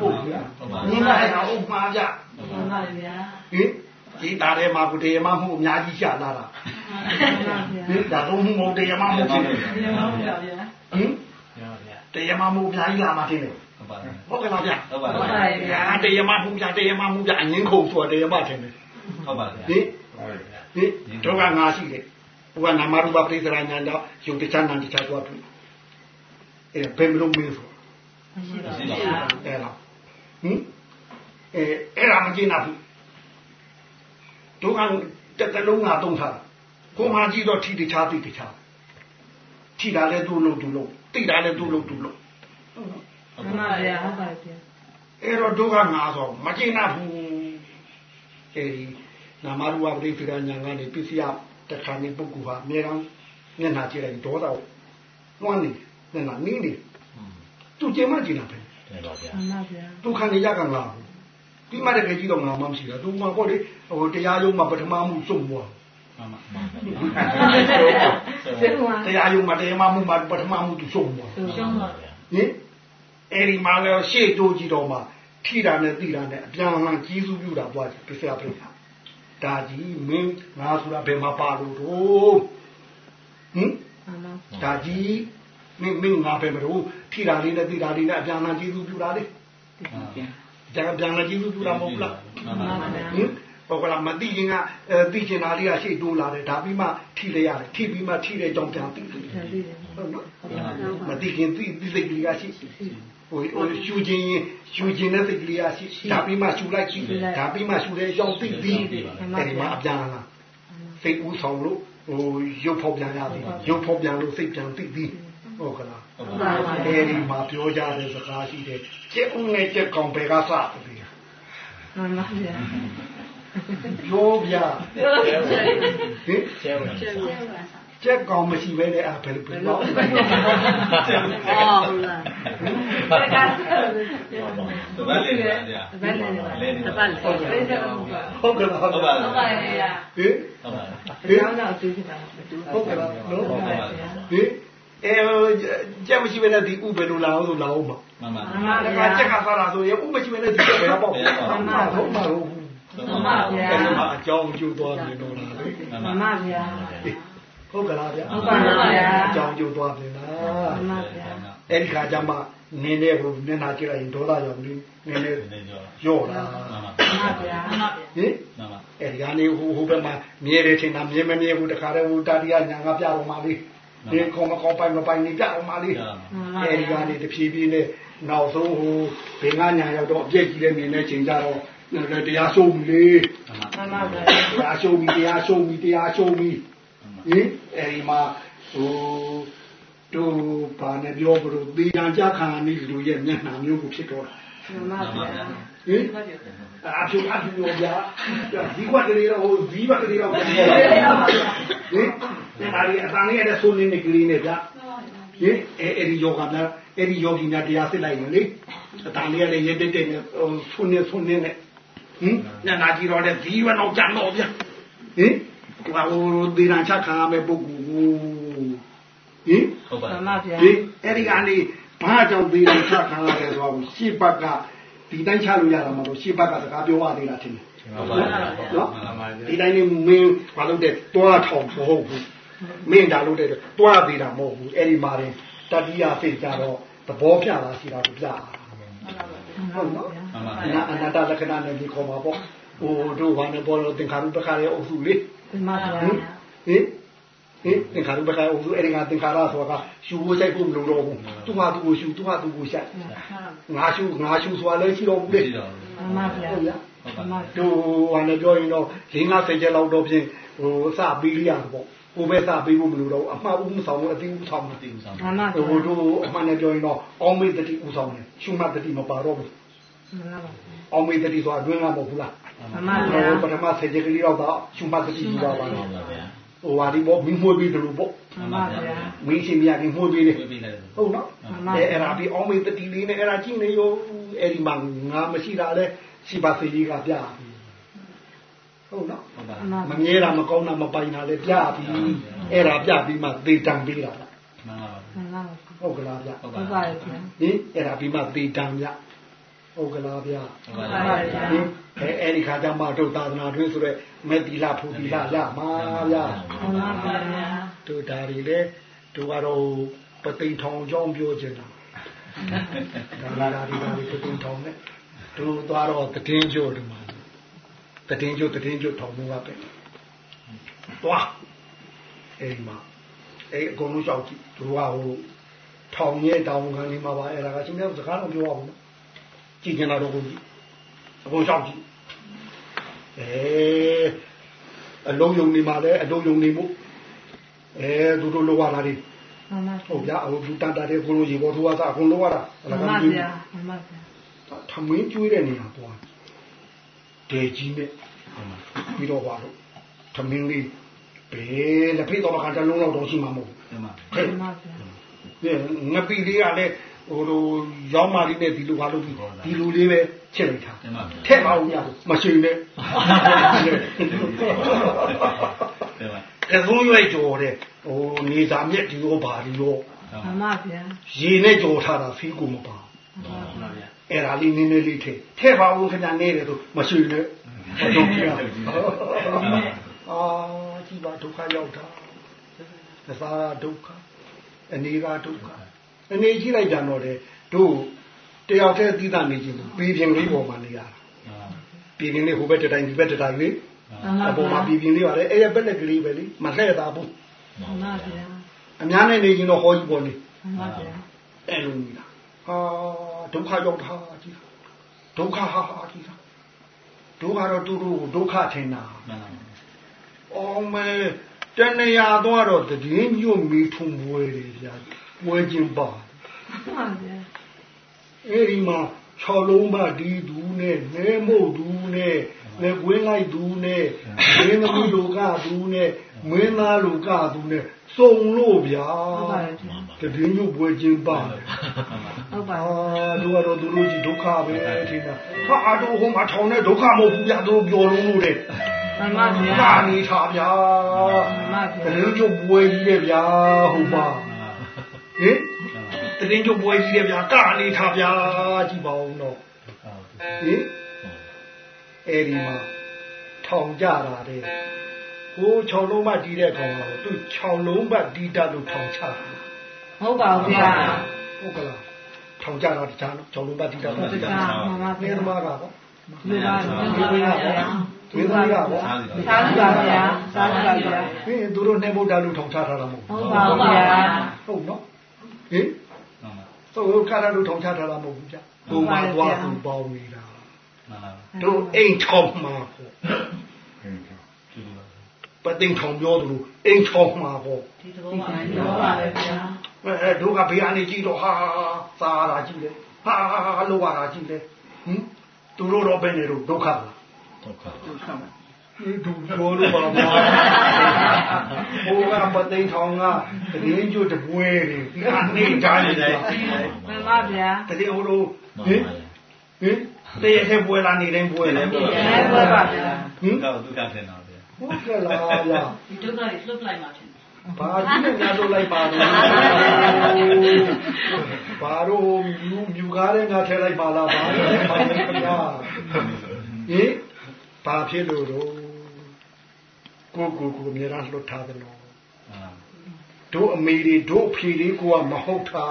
ဟုတ်ဗျာငင်းညအဲ့ဒါဥမှားကြမှန်ပါဗျာဟင် ဒီတာထဲမှာကိုတရားမမှုအများကြီးရှာလာတာမှန်ပါဗျာဟင်ဒါတော့မှုတရားမမှုဖြစ်တယ်မှန်ပါဗျာဟင်တရားမမှုအများကြီးလာမှထင်တယ်ဟုတ်ကဲ့လားဗျာဟုတ်ပါဟုတ်ပါပါဗျာအာတရားမမှုပြတရားမမှုပြအငင်းခုံဆိုတရားမထင်တယ်ဟုတ်ပါဟင်ဟင်တို့ကငါရှိတယ်ဘုရားနာမရူပပရိသရညာတော့ယုံတချမ်းနံတချသွားပြီအဲဘယ်မလို့မင်းဆိုရှိပါရှိဗျပါာအဲလားဟင်အဲအဲ့ဒါမကျင်းတာဘူး တို့ကတက်တလုံးငါတုံးထားတာကိုမကြီးတော့ထိတခြားသိတခြားထိတာလဲသူ့လို့သူ့လို့တိတာလဲသူ့လို့သူ့လို့မှန်ပါဗျာဟုတ်ပါဗျာအဲ့တော့တို့ကငါဆိုမကျင်းတာဘူးအဲဒီနာမရူပပရိသရညာကနေပစ္စယတခါနေပုဂ္ဂိုလ်ဟာအများအောင်မျက်နှာကြည့်လိုက်ဒေါသကိုဝမ်းနေမျက်နှာနင်းနေသူကျင်းမကျင်းတာပဲတယ်ပါဗျာမှန်ပါဗျာသူခံနေရကငါဘူး ဒီမှာတကယ်ကြီးတော့ငါမှမရှိတာသူမှပေါ့လေဟိုတရားရုံးမှာပထမမှုစုံသွားမှန်ပါမှန်ပါကျေးဇူးပါတရားရုံးမှာတရားမှုမှာပထမမှုသူစုံသွားရှုံးပါဗျာဟင်အဲ့ဒီမှာလည်းရှေ့တိုးကြည့်တော့မှထိတာနဲ့တိတာနဲ့အပြန်အလှန်ကြီးစုပြူတာသွားပစ္စယပြိတာဒါကြီးမင်းငါဆိုတာဘယ်မှာပါလို့တော့ဟင်မှန်ပါဒါကြီးမင်းမင်းငါပဲမလို့ထိတာလေးနဲ့တိတာလေးနဲ့အပြန်အလှန်ကြီးစုပြူတာလေ ဒါကပြန်လည်းကြီးစုပြူတာမဟုတ်ဘူးလားမှန်ပါမှန်ပါဟင်ဘောကလာမတိခင်ကအဲတိချင်တာလေးကရှေ့တိုးလာတယ်ဒါပြီးမှထိလိုက်ရတယ်ထိပြီးမှထိတဲ့ကြောင့်ပြန်တိတယ်ကျေးဇူးပါဟုတ်နော်မတိခင်တိတိစိတ်ကလေးကရှိဟိုဟိုရှူခြင်းရှူခြင်းတဲ့စိတ်ကလေးကရှိဒါပြီးမှရှူလိုက်ရှိဒါပြီးမှရှူတဲ့ကြောင့်တိပြီးအဲဒီမှာအပြန်လာစိတ်ဦးဆောင်လို့ဟိုရုပ်ဖောက်ပြန်ရသည်ရုပ်ဖောက်ပြန်လို့စိတ်ပြန်တိပြီးဟုတ်ကလား ဟုတ်ပါပါအဲဒီမှာပြောကြတဲ့စကားရှိတယ်ကျက်ဦးနဲ့ကျက်ကောင်ဘယ်ကစတယ်မှန်ပါဗျာပြောပြဟင်ကျဲဝင်ကျဲဝင်ကျက်ကောင်မရှိဘဲနဲ့အဘယ်ဘယ်တော့ဟောဟုတ်လားတပတ်လေးဗျာတပတ်လည်းလေးတပတ်လေဟုတ်ကဲ့လားဟုတ်ပါဟုတ်ပါဗျာဟင်ဟုတ်ပါတရားတော့သူဖြစ်တာမတူဟုတ်ကဲ့လားနော်ဟုတ်ပါဟင် အဲကျက်မရှိဘဲနဲ့ဒီဥဘယ်လိုလာအောင်ဆိုလာအောင်ပါမှန်ပါမှန်ပါဒါကဗျာကျက်ကစားတာဆိုရင်ဥမရှိဘဲနဲ့ဒီကျက်ဘယ်တော့ပေါ့ဟုတ်မှာဟုတ်မှာဟုတ်မှန်ပါဗျာအဲဒီမှာအကြောင်းကျိုးသွားပြီတော့လားလေမှန်မှပါန်ပါဗျာဟုတ်ကလားဗျာဟုတ်ပါဗျာအကြောင်းကျိုးသွားပြီလားမှန်ပါဗျာအဲ့ဒီခါကျမှနင်းတဲ့ကိုမျက်နှာကြည့်လိုက်ရင်ဒေါသရောင်လေးနင်းနေနေကြောရော့လာမှန်ပါမှန်ပါဗျာမှန်ပါဗျာဟင်မှန်ပါအဲ့ဒီကနေဟိုဟိုဘက်မှာမြဲတယ်ထင်တာမြဲမမြဲဘူးတခါတည်းဟိုတာတိယညာကပြတော့မှလေး ဒီခေါမခေါပိုင်မပိုင်နေပြတော့မှလေးကြာမှန်ပါအဲ့ဒီဗျာကနေတဖြည်းဖြည်းနဲ့နောက်ဆုံးဟိုဘင်္ဂညာရောက်တော့အပြည့်ကြီးတဲ့မြင်တဲ့ချိန်ကျတော့တရားရှုံးပြီလေမှန်ပါမှန်ပါဗျာတရားရှုံးပြီတရားရှုံးပြီတရားရှုံးပြီဟင်အဲ့ဒီမှာဟိုတို့ဘာနဲ့ပြောကြလို့သေရန်ကြခံနေလူရဲ့မျက်နှာမျိုးကိုဖြစ်တော့တာ မှန်ပါဗျာဟင်အဖြူအဖြူရောဗျာဒီကွက်တည်းတော့ဟိုဒီဘက်ကလေးတော့ပြန်နေတာဟင်ဒါရီအတန်လေးရတဲ့ဆိုနေနေကလေးနဲ့ဗျာဟင်အဲအဲ့ဒီယောဂနာအဲ့ဒီယောဂီနာတရားစစ်လိုက်ရင်လေအတန်လေးရတဲ့ရတဲ့တဲ့ဟိုဆွနေဆွနေနဲ့ဟင်ညနာကြည့်တော့တဲ့ဒီဝနောက်ကြံတော့ဗျာဟင်ဟိုဟိုဒေရန်ချခံရမယ့်ပုဂ္ဂိုလ်ကိုဟင်ဟုတ်ပါမှန်ပါဗျာဒီအဲ့ဒီကနေ ဘာကြောင့်ဒေရန်ချခံရတယ်ဆိုတော့ရှေ့ဘက်ကဒီတိုင်းချလို့ရတာမဟုတ်ရှေ့ဘက်ကစကားပြောရသေးတာထင်တယ်ဟုတ်ပါနော်ဒီတိုင်းနေမင်းဘာလို့တဲ့တွားထောင်မဟုတ်ဘူးမင်းဒါလို့တဲ့တွားသေးတာမဟုတ်ဘူးအဲ့ဒီမှာရင်တတိယစိတ်ကြတော့သဘောပြတာရှိတာကိုပြတာဟုတ်နော်မှန်ပါအနာအနာတလက္ခဏာနဲ့ဒီခေါ်မှာပေါ့ဟိုတို့ဘာနဲ့ပေါ်လို့သင်္ခါရုပ္ပခါရဲ့အုပ်စုလေးမှန်ပါဗျာဟင် ဟင်ဟင်သင်္ခါရုပ္ပခါအုပ်စုအဲ့ဒီကသင်္ခါရဆိုတာကရှူဖို့ဆိုင်ဖို့မလိုတော့ဘူးသူဟာသူကိုရှူသူဟာသူကိုဆိုင်ငါရှူငါရှူဆိုတာလည်းရှိတော့ဘူးလေရှိတော့မှန်ပါဗျာဟုတ်ဗျာဟုတ်ပါတို့ဟာလည်းပြောရင်တော့၄50ကျက်လောက်တော့ဖြင့်ဟိုစပေးရတာပေါ့ကိုပဲစပေးဖို့မလိုတော့ဘူးအမှားဦးမဆောင်ဘူးအတိဦးဆောင်တယ်တိဥဆောင်မှန်ပါဟိုဗျာတို့အမှန်နဲ့ပြောရင်တော့အောင်းမေတ္တိဦးဆောင်တယ်ရှုမှတ်တတိမပါတော့ဘူးမှန်ပါဗျာအောင်းမေတ္တိဆိုတာအတွင်းကမဟုတ်ဘူးလားမှန်ပါဗျာဟိုပထမဆယ်ချက်ကလေးတော့တော့ရှုမှတ်တတိယူပါပါဟုတ်တော့ပါဗျာ ဟိုဟာဒီပေါ့မိမွေးပြီးတယ်လို့ပေါ့မှန်ပါဗျာမင်းရှင်မြတ်ကမှုေးပြီးတယ်ဝေးပေးလိုက်တယ်ဟုတ်နော်အဲအဲ့ဒါပြီးအောင်းမေတတိလေးနဲ့အဲ့ဒါကြည့်နေရောအဲ့ဒီမှာငါမရှိတာလဲရှိပါစေကြီးကပြပြီဟုတ်နော်ဟုတ်ပါမှန်မပါငဲတာမကောင်းတာမပိုင်တာလဲပြပြီအဲ့ဒါပြပြီးမှသေတံပေးတာလားမှန်ပါမှန်ပါဟုတ်ကလားဗျဟုတ်ဟုတ်ပါပါဗျာဟင်အဲ့ဒါပြီးမှသေတံဗျ ဟုတ်ကလားဗျဟုတ်ပါမှန်ပါဗျာဟင်အဲအဲ့ဒီခါကျမှတို့သာသနာတွင်ဆိုတော့မေတ္တိလာဖူတိလာရမှာဗျမှန်ပါဗျာတို့ဒါတွေလေတို့ကတော့ပသိမ်ထောင်ကြောင်းပြောချင်တာဒါလာဒီဒါတွေပသိမ်ထောင်နဲ့တို့သွားတော့တည်င်းကျို့ဒီမှာတည်င်းကျို့တည်င်းကျို့ထောင်မှုကပဲသွားအဲ့ဒီမှာအဲ့အကုန်လုံးလျှောက်ကြည့်တို့ကဟိုထောင်ရဲ့တောင်ခံနေမှာပါအဲ့ဒါကရှင်မြောက်စကားတော့ပြောအောင်နော် ကြည့်ကြတာတော့ကိုကြည့်အကုန်လျှောက်ကြည့်အဲအလုံးယုံနေမှာလဲအလုံးယုံနေမှုအဲသူတို့လောရတာတွေမှန်ပါဟုတ်ဗျာဟိုသူတန်တာတဲ့ကိုလိုရေပေါ်သူကသာအကုန်လောရတာမှန်ပါဗျာမှန်ပါဗျာထမင်းကျွေးတဲ့နေရာသွားဒေကြီးနဲ့ပြီးတော့ပါတော့ထမင်းလေးဘယ်လက်ဖိတ်တော့မှတစ်လုံးလောက်တော့ရှိမှာမဟုတ်မှန်ပါဘူးမှန်ပါဗျာဟဲ့ငပိလေးကလည်း ဟိုလိုရောင်းမာလေးနဲ့ဒီလိုဟာလို့ဒီဒီလိုလေးပဲချက်လိုက်တာမှန်ပါထက်ပါဦးရမရှိနဲ့မှန်ပါကသုံးရွက်ကြော်တဲ့ဟိုနေသာမြက်ဒီရောဘာဒီရောမှန်ပါဗျာရေနဲ့ကြော်ထားတာဖီးကိုမပါမှန်ပါဗျာအဲ့ဒါလေးနည်းနည်းလေးထည့်ထည့်ပါဦးခင်ဗျာနေတယ်ဆိုမရှိနဲ့မတော့ပြအာကြည်ပါဒုက္ခရောက်တာသစားဒုက္ခအနေကဒုက္ခအ နေကြည့်လိုက်ကြတော့လေတို့တယောက်တည်းသီးသနေခြင်းပြီးပြင်းလေးပေါ်မှာနေရတာပြီးပြင်းလေးဟိုဘက်တစ်တိုင်းဒီဘက်တစ်တိုင်းလေးမှန်ပါအပေါ်မှာဗျာပြီးပြင်းလေးပါလေအဲ့ရဘက်လက်ကလေးပဲလေမလှဲ့တာဘူးမှန်ပါဗျာအများနဲ့နေခြင်းတော့ဟောကြီးပေါ်လေမှန်ပါဗျာအဲ့လိုနေတာဟာဒုက္ခရောက်တာကြည့်ဒုက္ခဟာဟာကြည့်ဒုက္ခတော့သူတို့ဒုက္ခထင်တာမှန်ပါအောင်မဲတဏှာတော့တော့တည်ညွတ်မီထုံမွေတွေဗျာ ပွဲခြင်းပါမှန်ပါဗျာအဲ့ဒီမှာ၆လုံးမဒီဒူးနဲ့နဲမုတ်ဒူးနဲ့လက်ကွင်းလိုက်ဒူးနဲ့မင်းသမီးလူကဒူးနဲ့မင်းသားလူကဒူးနဲ့စုံလို့ဗျာဟုတ်ပါဗျာတည်ညွတ်ပွဲခြင်းပါဟုတ်ပါအာတို့ကတော့သူတို့ကြီးဒုက္ခပဲထင်တာဟာအတို့ဟိုမှာထောင်တဲ့ဒုက္ခမဟုတ်ဘူးဗျာသူတို့ပြောလုံးလို့တဲ့မှန်ပါဗျာကာနေထားဗျာမှန်ပါတဗျာရင်ကျုပ်ပွဲကြီးတဲ့ဗျာဟိုမှာ ဟင်တရင်ကျုပ်ပွဲကြီးတဲ့ဗျာကာနေထားဗျာကြည့်ပါဦးတော့ဟင်အဲ့ဒီမှာထောင်ကြတာတဲ့ဟို6လုံးမတီးတဲ့ကောင်ကသူ6လုံးပတ်တီးတတ်လို့ထောင်ချတာဟုတ်ပါဗျာဟုတ်ကလားထောင်ကြတာတခြားနော်6လုံးပတ်တီးတတ်လို့ဟုတ်ပါမှန်ပါနေဗျာသမားကပေါ့လူပါလူပါဗျာဒီသမီးကပေါ့စားစီစားကြပါဗျာစားကြပါဗျာဟင်းသူတို့နှဲဗုဒ္ဓလူထောင်ချထားတာမဟုတ်ဟုတ်ပါဗျာဟုတ်နော် ဟင်သူတို့ကာရလူထောင်ချထားတာမဟုတ်ဘူးဗျဘုံမှာသွားသူပေါင်းနေတာမှန်ပါတို့အိမ်ထောင်မှာပေါ့ပသိမ်ထောင်ပြောသူတို့အိမ်ထောင်မှာပေါ့ဒီသဘောဒီပါတိုင်းတော့ပါပဲဗျာအဲတို့ကဘေးကနေကြည့်တော့ဟာစားတာကြည့်တယ်ဟာလောပါတာကြည့်တယ်ဟင်သူတို့တော့ဘယ်နေတော့ဒုက္ခလားဒုက္ခဒီ ဒုပြောလို့ပါဗျာဟိုကပသိမ်ထောင်ကတရင်ကျွတ်တပွဲတွေဒီကနေတိုင်းတယ်မှန်ပါဗျာတကယ်ဟိုလိုဟင်ဟင်တရထဲပွဲလာနေတိုင်းပွဲလဲဒီတိုင်းပဲပါဗျာဟင်တော့ဒုက္ခထင်တော့ဗျာဟုတ်ကဲ့လားဗျာဒီဒုက္ခတွေလွတ်လိုက်မှဖြစ်တယ်ဘာကြီးနဲ့များလို့လိုက်ပါတော့ဘာတော့မြူမြူကားတဲ့ငါထဲလိုက်ပါလားဘာလဲပါလဲခင်ဗျာဟင်ဘာဖြစ်လို့တော့ ကိုကိုကိုအများအားလွတ်ထားတယ်နော်တို့အမေတွေတို့အဖေတွေကိုကမဟုတ်တာ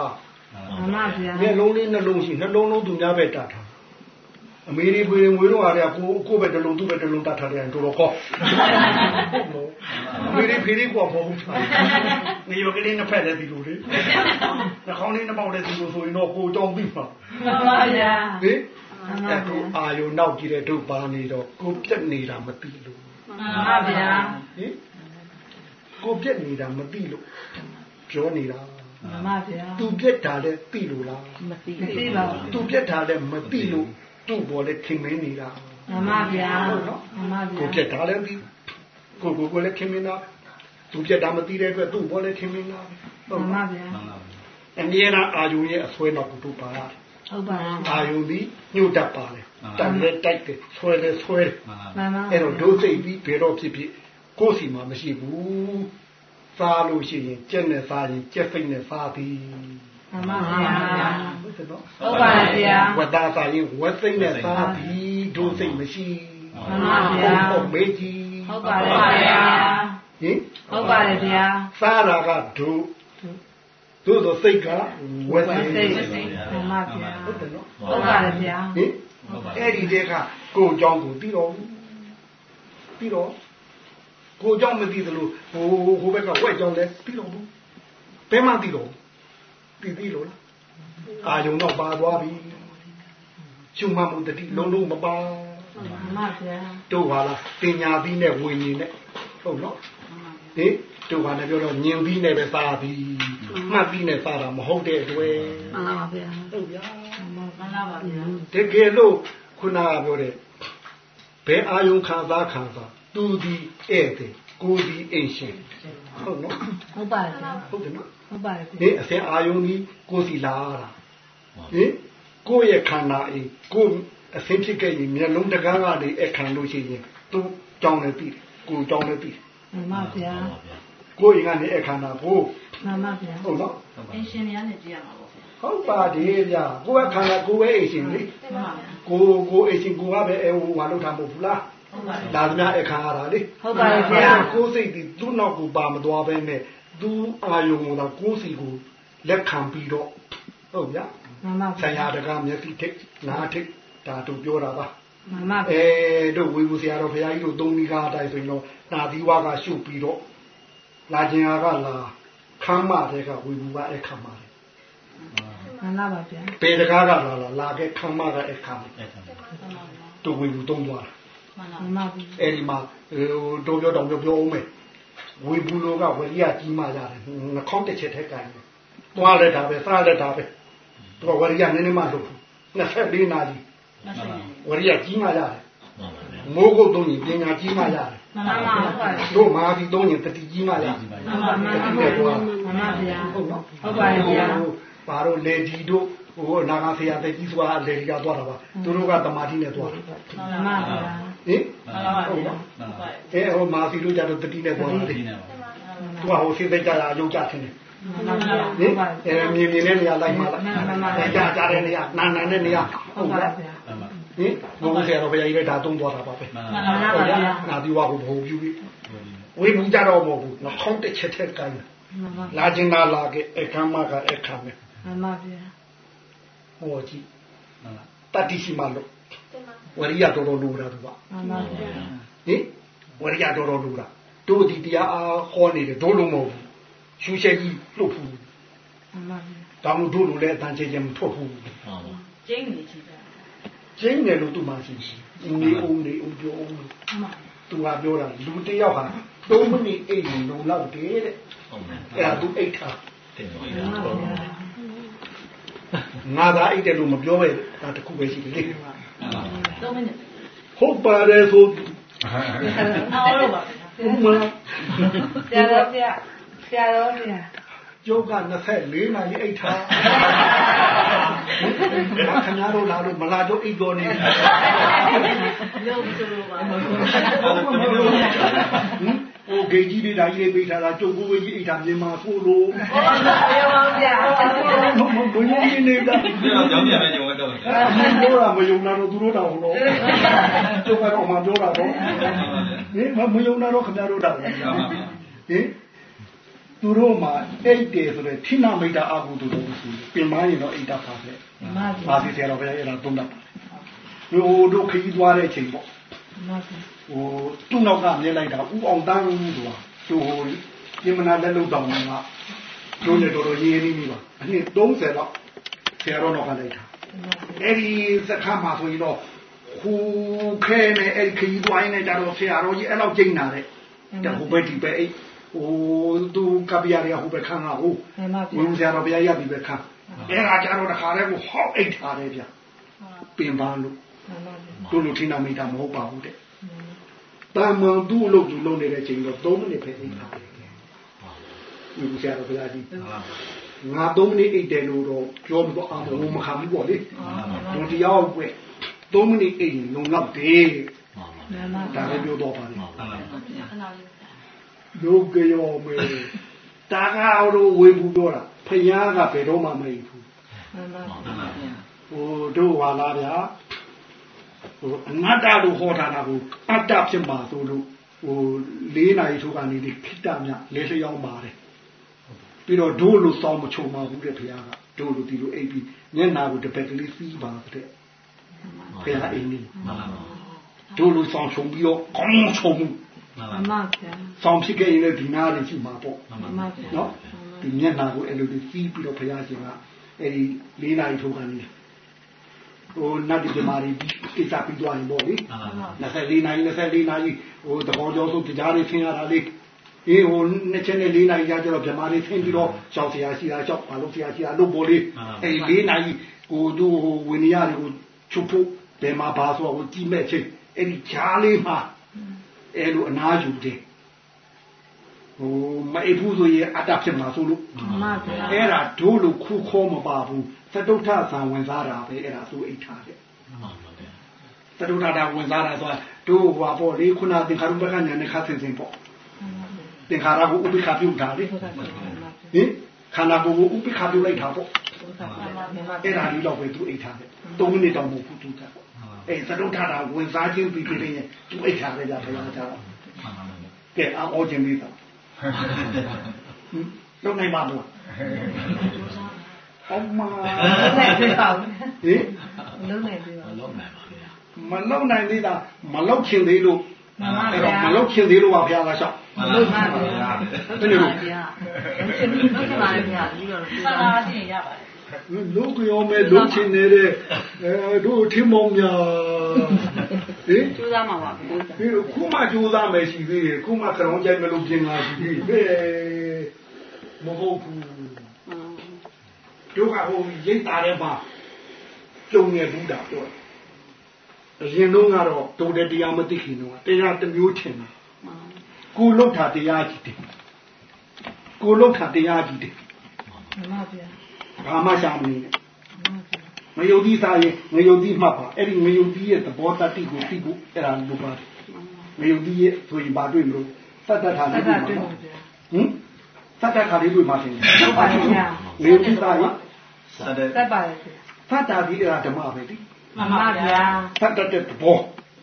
မှန်ပါဗျာမျက်လုံးလေးနှလုံးရှိနှလုံးလုံးသူများပဲတတ်ထားအမေတွေပွေငွေတော့အားရကိုကိုပဲတလုံးသူ့ပဲတလုံးတတ်ထားတယ်တော်တော်ကောဟုတ်လို့ဖေးလေးဖေးလေးကိုပေါ့ဘူးနေရောကလေးနှစ်ဖက်လည်းဒီလိုလေနှာခေါင်းလေးနှစ်ပေါက်လည်းဒီလိုဆိုရင်တော့ကိုကြောင်းပြီးမှာမှန်ပါဗျာဟင်အဲ့တော့အာယုံနောက်ကြည့်တဲ့တို့ပါနေတော့ကိုပြက်နေတာမသိလို့ မှန်ပါဗျာဟင်ကိုပြက်နေတာမသိလို့ပြောနေတာမှန်ပါဗျာသူပြက်တာလည်းသိလို့လားမသိပါဘူးသူပြက်တာလည်းမသိလို့သူ့ဘောလည်းခင်မင်းနေတာမှန်ပါဗျာမှန်ပါဗျာကိုပြက်တာလည်းသိကိုကိုကိုလည်းခင်မင်းတာသူပြက်တာမသိတဲ့အတွက်သူ့ဘောလည်းခင်မင်းတာဟုတ်မှန်ပါလားဗျာအမြဲတမ်းအာယုံရဲ့အဆွဲတော့တို့ပါရတယ် ဟုတ်ပါဗျာအာယုံဒီညှို့တတ်ပါလေတန်လည်းတိုက်တယ်ဆွဲလည်းဆွဲတယ်မှန်ပါအဲ့တော့ဒုစိတ်ပြီးဘယ်တော့ဖြစ်ဖြစ်ကိုယ်စီမှာမရှိဘူးစားလို့ရှိရင်ကြက်နဲ့စားရင်ကြက်စိတ်နဲ့စားသည်မှန်ပါဗျာဟုတ်တယ်နော်ဟုတ်ပါဗျာဝတ်သားစားရင်ဝတ်စိတ်နဲ့စားသည်ဒုစိတ်မရှိမှန်ပါဗျာဟုတ်မေးကြီးဟုတ်ပါတယ်ဗျာဟင်ဟုတ်ပါတယ်ဗျာစားတာကဒု ဒုဆိုစိတ်ကဝတ်စိတ်စိတ်မှန်ပါဗျာဟုတ်တယ်နော်ဟုတ်ပါတယ်ဗျာဟင်အဲ့ဒီတည်းကကိုယ်ကြောင့်ကိုသိတော်ဘူးပြီးတော့ကိုယ်ကြောင့်မသိသလိုဟိုဟိုဘက်ကဝက်ကြောင့်လည်းသိတော်ဘူးဘယ်မှသိတော်ဘူးသိသိလို့လားအာယုံတော့ပါသွားပြီရှုမှတ်မှုတတိလုံးလုံးမပါမှန်ပါဗျာတို့ပါလားပညာပြီးနဲ့ဝိညာဉ်နဲ့ဟုတ်နော်ဟင်တို့ပါနဲ့ပြောတော့ညင်ပြီးနဲ့ပဲစားပြီး မှတ်ပြီးနဲ့စားတာမဟုတ်တဲ့အတွက်မှန်ပါဗျာဟုတ်ဗျာမှန်ပါပါဗျာတကယ်လို့ခုနကပြောတဲ့ဘယ်အာယုံခံစားခံစားသူဒီဧည့်သည်ကိုဒီအိမ်ရှင်ဟုတ်နော်ဟုတ်ပါတယ်ဗျာဟုတ်တယ်နော်ဟုတ်ပါတယ်ဒီအစင်အာယုံဒီကိုစီလာတာဟင်ကိုယ့်ရဲ့ခန္ဓာအိမ်ကိုယ်အစင်ဖြစ်ခဲ့ရင်မျက်လုံးတကားကနေအခမ်းလို့ရှိရင်သူကြောင်းလည်းပြီးတယ်ကိုယ်ကြောင်းလည်းပြီးတယ်မှန်ပါဗျာကိုယ်ရင်ကနေအခမ်းတာကို မှန်ပါဗျာဟုတ်နော်အင်ရှင်တွေကနေကြည့်ရမှာပေါ့ဗျာဟုတ်ပါတယ်ဗျာကိုယ်ကခန္ဓာကိုယ်ပဲအိမ်ရှင်လေမှန်ပါဗျာကိုကိုအိမ်ရှင်ကိုကပဲအဲဟိုဟာလောက်တာမဟုတ်ဘူးလားဟုတ်ပါတယ်ဒါသမျှအခမ်းရတာလေဟုတ်ပါတယ်ဗျာကိုယ်စိတ်ဒီသူ့နောက်ကိုပါမသွားပဲနဲ့သူအာယုံကိုတော့ကိုယ်စီကိုလက်ခံပြီးတော့ဟုတ်ဗျာမှန်ပါဆရာတကားမျက်စိထိတ်နားထိတ်ဒါတို့ပြောတာပါမှန်ပါအဲတို့ဝေဘူးဆရာတော်ဘုရားကြီးတို့သုံးမိကားအတိုင်းဆိုရင်တော့နာသီဝါကရှုပ်ပြီးတော့လာခြင်းအားကလာ ခမ်းမတဲ့ကဝေဘူးကအခမ်းပါတယ်မှန်ပါပါဗျာပေတကားကလာလာလာခဲ့ခမ်းမကအခမ်းတို့ဝေဘူးသုံးသွားတာမှန်ပါမှန်ပါဗျာအဲ့ဒီမှာဟိုတို့ပြောတော့ပြောပြောအောင်မယ်ဝေဘူးလိုကဝရိယကြီးမှရတယ်နှာခေါင်းတစ်ချက်ထက်ကန်တယ်သွားလက်တာပဲစားလက်တာပဲသူကဝရိယနည်းနည်းမှလုပ်ဘူး24နာရီမှန်ပါဝရိယကြီးမှရတယ် မိုးကုတ်သုံးရင်ပညာကြီးမှရတယ်မှန်ပါပါဟုတ်ပါတယ်တို့မာပြီးသုံးရင်တတိကြီးမှရတယ်မှန်ပါမှန်ပါမှန်ပါဗျာဟုတ်နော်ဟုတ်ပါတယ်ဗျာဘာတို့လေဒီတို့ဟိုနာဂာဆရာတကြီးဆိုတာလေဒီကသွားတာပါသူတို့ကတမာတိနဲ့သွားတယ်မှန်ပါဗျာဟင်မှန်ပါပါဟုတ်ပါအဲဟိုမာစီတို့ကြတော့တတိနဲ့သွားတာလေသူကဟိုစိတ်သိကြတာအယုတ်ကြတယ်မှန်ပါဗျာဟင်အဲမြင်မြင်တဲ့နေရာလိုက်မှလားမှန်ပါပါအဲကြားကြားတဲ့နေရာနာနာတဲ့နေရာဟုဟုတ်တ်ပါလားဗျာ ဟင်ဘုရားဆရာတော်ဘုရားကြီးလည်းဒါသုံးသွားတာပါပဲမှန်ပါပါဗျာနာဒီဝါကိုဘုံပြုပြီးဝေဘူးကြတော့မဟုတ်ဘူးနှခေါင်းတစ်ချက်ထက်ကိုင်းမှန်ပါလာခြင်းနာလာကအခမ်းမကအခမ်းပဲမှန်ပါဗျာဟောကြည့်တတိရှိမလို့ဝရိယတော်တော်လိုတာသူကမှန်ပါဗျာဟင်ဝရိယတော်တော်လိုတာတို့ဒီတရားအားဟောနေတယ်တို့လိုမဟုတ်ဘူးရှူချက်ကြီးလှုပ်ဖူးမှန်ပါဗျာဒါမှမဟုတ်တို့လိုလည်းအတန်ချေချင်မထွက်ဘူးကျင်းနေကြည့် ကြကျင်းတယ်လို့သူမှရှိရှိနေအောင်နေအောင်ပြောအောင်မှန်ပါသူကပြောတာလူတစ်ယောက်ဟာ3မိနစ်အိတ်ရင်လုံလောက်တယ်တဲ့အဲ့ဒါသူအိတ်ထားမှန်ပါဗျာငါသာအိတ်တယ်လို့မပြောပဲဒါတခုပဲရှိတယ်လေ3မိနစ်ဟုတ်ပါတယ်ဆိုအော်လို့ပါဗျာဥမာဆရာတော်ဗျာဆရာတော်ဗျာ ကျုပ်က24နာရီအိတ်ထားခင်ဗျားတို့လာလို့မလာတော့အိတ်တော်နေရုပ်ဆိုလို့ပါဟင်ဟိုဂေကြီးလေးဓာကြီးလေးပေးထားတာကျုပ်ကိုကြီးအိတ်ထားမြန်မာဆိုလို့ဟောပြောပါဗျာမမဘယ်လိုနေနေတာကျောင်းပြန်ပဲညဝင်တော့အဲ့ဒါပြောတာမယုံတာတော့သူတို့တောင်းတော့ကျုပ်ကတော့မှပြောတာတော့ဟင်မယုံတာတော့ခင်ဗျားတို့တောင်းဟင် သူတို့မှာအိတ်တယ်ဆိုတဲ့ထိနာမိတ်တာအကုသိုလ်လို့ဆိုပြင်မရင်တော့အိတ်တာပါပဲမှန်ပါဗျာပါစီဆရာတော်ဘုရားအဲ့ဒါသုံးတာပါဟိုတို့ခကြီးသွားတဲ့အချိန်ပေါ့မှန်ပါဗျာဟိုသူ့နောက်ကမြင်လိုက်တာဥအောင်တန်းဆိုတာသူပြင်မနာလက်လုံတောင်မှာတို့နေတော်တော်ရင်းနေပြီပါအနှစ်30လောက်ဆရာတော်တော့ကလိုက်တာအဲ့ဒီစခန်းမှာဆိုရင်တော့ဟူခဲနဲ့အဲ့ဒီခရီးသွားရင်းနဲ့ကြတော့ဆရာတော်ကြီးအဲ့လောက်ကျိန်းတာတဲ့တဟိုဘက်ဒီပဲအဲ့ ဟိုသူကပ္ပယတွေကဟိုဘက်ခန်းကဟိုမှန်ပါဗျာဝင်ဆရာတော်ဘုရားရပြီပဲခန်းအဲ့ဒါကြတော့တခါတည်းကိုဟောက်အိတ်ထားတယ်ဗျပင်ပန်းလို့မှန်ပါဗျာတို့လိုထိနာမိတာမဟုတ်ပါဘူးတဲ့တာမန်သူ့အလုပ်သူလုပ်နေတဲ့ချိန်တော့3မိနစ်ပဲအိတ်ထားတယ်ဒီဆရာတော်ဘုရားကြီးငါ3မိနစ်အိတ်တယ်လို့တော့ပြောမတော့အောင်မခံဘူးပေါ့လေတို့တရားဝက်3မိနစ်အိတ်ရင်လုံလောက်တယ်မှန်ပါဒါလည်းပြောတော့ပါလေခဏ လေးလူကရောမေတာကားတို့ဝေဘူးပြောတာဖယားကဘယ်တော့မှမအိတ်ဘူးမှန်ပါဟိုတို့ဟာလားဗျာဟိုအနတ္တလို့ဟောထားတာကိုအတ္တဖြစ်မှာဆိုလို့ဟို၄နာရီထိုးကနေဒီခိတ္တမြလဲလျောင်းပါတယ်ပြီးတော့ဒို့လို့စောင်းမချုံပါဘူးတဲ့ဘုရားကဒို့လို့ဒီလိုအိပ်ပြီးမျက်နာကိုတစ်ပက်ကလေးစီးပါတဲ့ဘုရားအိမ်นี่ဒို့လို့စောင်းချုံပြီးတော့ကောင်းချုံမှု မှန်ပါဗျာစောင်းဖြစ်ခဲ့ရင်လည်းဒီနာလေးရှိမှာပေါ့မှန်ပါဗျာနော်ဒီမျက်နာကိုအဲ့လိုဒီစီးပြီးတော့ဘုရားရှင်ကအဲ့ဒီ၄နာရီထိုးကနေဟိုနတ်ဒီမာရီကိစ္စပြီးသွားရင်ပေါ့လေ24နာရီ24နာရီဟိုတဘောကျော်ဆိုတရားလေးဆင်းရတာလေးအေးဟိုနှစ်ချက်နဲ့၄နာရီကြာကျတော့ဗမာလေးဆင်းပြီးတော့ရှောက်ဆရာရှိတာရှောက်ဘာလို့ဆရာရှိတာလို့ပေါ်လေးအဲ့ဒီ၄နာရီဟိုသူဟိုဝိနည်းတွေကိုချုပ်ဖို့ဘယ်မှာဘာဆိုတော့ကြည့်မဲ့ချင်းအဲ့ဒီဂျားလေးမှာ အဲ့လိုအနာယူတယ်ဟိုမအိပ်ဘူးဆိုရင်အတ္တဖြစ်မှာဆိုလို့မှန်ပါဗျာအဲ့ဒါဒို့လို့ခုခေါ်မပါဘူးသတုထဇံဝင်စားတာပဲအဲ့ဒါသူအိတ်ထားတယ်သတုထတာဝင်စားတာဆိုတာတို့ဟွာပေါ့လေခုနသင်္ခါရုပ္ပကညာနဲ့ခါစင်စင်ပေါ့သင်္ခါရကိုဥပိ္ပခပြုတာလေဟင်ခန္ဓာကိုယ်ကိုဥပိ္ပခပြုလိုက်တာပေါ့အဲ့ဒါလေးတော့ပဲသူအိတ်ထားတယ်၃မိနစ်တောင်မဟုတ်ဘူးသူက အဲ့သတုထတာဝင်စားခြင်းပြီးပြီးရင်သူအိတ်ထားတယ်ကြဘုရားကြားကဲအော်ခြင်းပြီးသားလုံနိုင်ပါတော့အမလုံးနိုင်ပြီပါဘူးဟင်လုံးနိုင်ပြီပါမလုံနိုင်သေးတာမလုံချင်သေးလို့မှန်ပါအဲ့ဗျာတော့မလုံချင်သေးလို့ပါဘုရားကရှောက်လုံးပါဗျာဘယ်လိုလုံးချင်ပါလေဗျာပြီးတော့ခဏလေးကြည့်ရပါတယ်လူကြောမဲ့လုံချင်နေတဲ့အဲတို့ထ င်းမောင်များဟင်ကျိုးစားမှာပါဗျာဒီခုမှကြိုးစားမယ်ရှိသေးတယ်ခုမှခရုံးကြိုက်မလို့ပြင်လာရှိသေးတယ်မဟုတ်ဘူးတို့ကဟိုရိတ်တာတဲ့ပါကြုံနေဘူးတာပြောအရင်တော့ကတော့တို့တဲ့တရားမသိခင်တော့တရားတစ်မျိုးထင်တာကိုလုတ်တာတရားကြီးတယ်ကိုလုတ်တာတရားကြီးတယ်မှန်ပါဗျာ ဘာမှရှာမနေနဲ့မယုံကြည်စားရင်မယုံကြည်မှတ်ပါအဲ့ဒီမယုံကြည်ရဲ့သဘောတတ္တိကိုသိဖို့အဲ့ဒါလိုပါတယ်မယုံကြည်ရဲ့ဆိုရင်ဘာတွေ့မလို့သတ္တထာသလေးတ်တွေ့တာတွေ့မှာပါဗျာဟင်သတ္တထာလေးတွေ့မှာရှင်ဟုတ်ပါဗျာမယုံကြည်စားရင်သတ်ပါရဲ့ဗျာသတ္တာဒီအဲ့ဒါဓမ္မပဲဒီမှန်ပါဗျာသတ္တတဲ့သဘော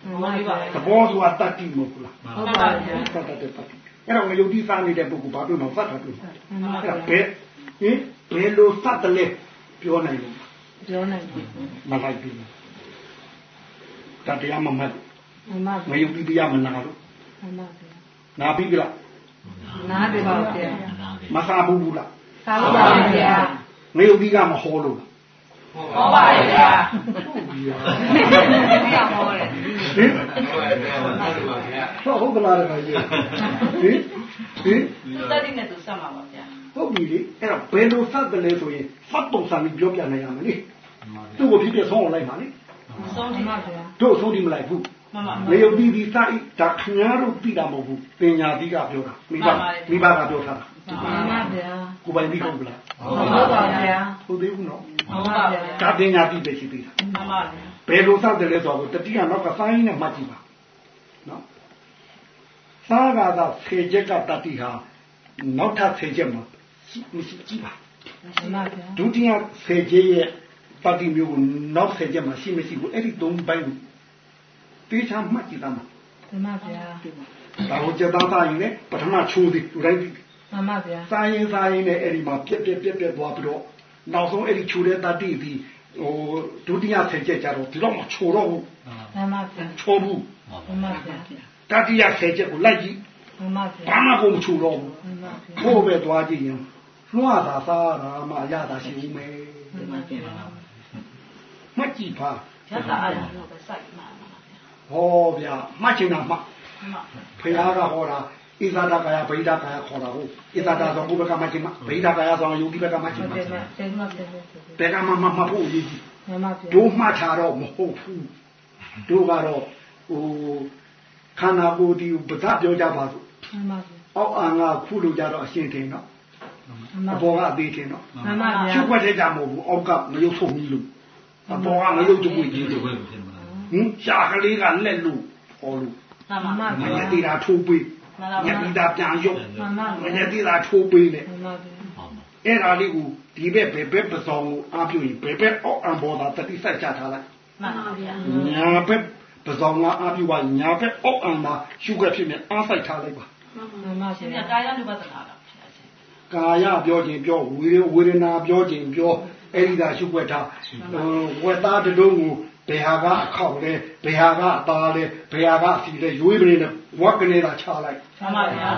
မှန်ပါဗျာသဘောဆိုတာတတ္တိမဟုတ်လားဟုတ်ပါဗျာသတ္တတဲ့တတ္တိအဲ့တော့မယုံကြည်စားနေတဲ့ပုဂ္ဂိုလ်ဘာတွေ့မှာသတ္တတွေ့မှာမှန်ပါအဲ့ဗျာဒါဘယ်ဟင် ဘယ်လိုသတ်တယ်လဲပြောနိုင်လို့ပြောနိုင်ပြီမလိုက်ဘူးတတရားမမတ်မှန်ပါမဗျာယုံကြည်တရားမနာလို့မှန်ပါဗျာနာပြီးကြလားနားတယ်ပါဗျာမစားဘူးဘူးလားသာလို့ပါဗျာမယုံကြည်ကမဟောလို့လားဟောပါရဲ့ဗျာဟုတ်ပြီပြဟောတယ်ဟင်ဟုတ်ကလားတခါကြီးဟင်ဟင်သူတက်တိနဲ့သူဆက်မှာပါဗျာ ဟုတ်ပြီလေအဲ့တော့ဘယ်လိုသတ်တယ်လဲဆိုရင်ဖတ်ပုံစံပြီးပြောပြနိုင်ရမယ်လေသူ့ကိုဖြစ်ဖြစ်ဆုံးအောင်လိုက်ပါလေဆုံးမှထိန်ပါပါဗျာတို့ဆုံးဒီမလိုက်ဘူးမှန်ပါမယုံကြည်ဒီစာဤဒါခင်ဗျားတို့သိတာမဟုတ်ဘူးပညာသီးကပြောတာမိဘမိဘကပြောထားတာမှန်ပါဗျာကိုပိုင်ပြီးဟုတ်ကလားဟုတ်ပါဗျာဟုတ်သေးဘူးနော်ဟုတ်ပါဗျာဒါပညာသီးပဲရှိသေးတာမှန်ပါဗျာဘယ်လိုစောက်တယ်လဲဆိုတော့တတိယနောက်ကစိုင်းနဲ့မှတ်ကြည့်ပါနော်သာဂါသာဖေချက်ကတတိဟာနောက်ထပ်ဖေချက်မှာ မရှိကြည့်ပါမှန်ပါဗျာဒုတိယဖေချက်ရဲ့တတိမျိုးကိုနောက်ဖေချက်မှာရှိမရှိဘူးအဲ့ဒီသုံးပိုင်းကိုတေချာမှတ်ကြည့်သားမှာမှန်ပါဗျာဒါကိုစက်သားသားရင်လည်းပထမချိုးသည်လူတိုင်းမှန်ပါဗျာစားရင်စားရင်လည်းအဲ့ဒီမှာပြက်ပြက်ပြက်ပြက်သွားပြီးတော့နောက်ဆုံးအဲ့ဒီချိုးတဲ့တတိပြီးဟိုဒုတိယဖေချက်ကြတော့ဒီတော့မချိုးတော့ဘူးမှန်ပါဗျာချိုးဘူးမှန်ပါဗျာတတိယဆယ်ချက်ကိုလိုက်ကြည့်မှန်ပါဗျာဘာမှကိုမချူတော့ဘူးမှန်ပါဗျာကိုယ်ပဲသွားကြည့်ရင် လွှတ်တာစားတာမှရတာရှိဦးမယ်မှန်ပါဗျာမှတ်ကြည့်ပါရတာအဲ့ဒါတော့ပဲစိုက်မှာပါဟောဗျာမှတ်ချင်တာမှတ်မှန်ဖရာကဟောတာဣဇာတကာယဗိဒကာယခေါ်တာဟုတ်ဣဇာတဆိုဘုဘကမှတ်ချင်မှဗိဒကာယဆိုယုတိဘကမှတ်ချဟုင်တ်မှတယ်ဗျာစိတ်မှတ်တယ်ဗျာဘယ်ကမှမမှတ်ဖို့အရေးကြီးမှန်ပါဗျာတို့မှတ်ထားတော့မဟုတ်ဘူးတို့ကတော့ဟိုခန္ဓာကိုယ်ဒီပဒပြောကြပါစို့မှန်ပါဗျာအောက်အာငါခုလို့ကြတော့အရှင်းတင်တော့မှန်ပါ အပေါ်ကအသေးတင်တော့မှန်ပါဗျာချုပ်ွက်တဲ့ကြမဟုတ်ဘူးအောက်ကမရုပ်ဆုံးကြီးလို့အပေါ်ကမရုပ်ကြွေးကြီးလို့ဟင်ရှာကလေးကလက်လို့ဟောလို့မှန်ပါမှန်မပါရဗျာသေးတာထိုးပေးမှန်ပါညတိတာပြန်ရုပ်မှန်ပါမဗျာရသေးတာထိုးပေးနဲ့မှန်ပါဗျာအဲ့ဒါလေးကိုဒီဘက်ဘယ်ဘက်ပစောင်းကိုအားပြုရင်ဘယ်ဘက်အောက်အံပေါ်သာတတိစိုက်ချထားလိုက်မှန်ပါဗျာညာဘက်ပစောင်းကအားပြုပါညာဘက်အောက်အံမှာရှုခွက်ဖြစ်နေအားစိုက်ထားလိုက်ပါမှန်ပါရှင်ပြဗျာကာယ ानु ပသနာတော့ဖြစ်ရှင် ကာယပြောခြင်းပြောဝေဝေဒနာပြောခြင်းပြောအဲ့ဒီသာရှုခွက်ထားဝက်သားတုံးကိုဘယ်ဟာကအခောက်လဲဘယ်ဟာကအသားလဲဘယ်ဟာကစီလဲရွေးပနေနဲ့ဝက်ကနေသာချလိုက်မှန်ပါဗျာ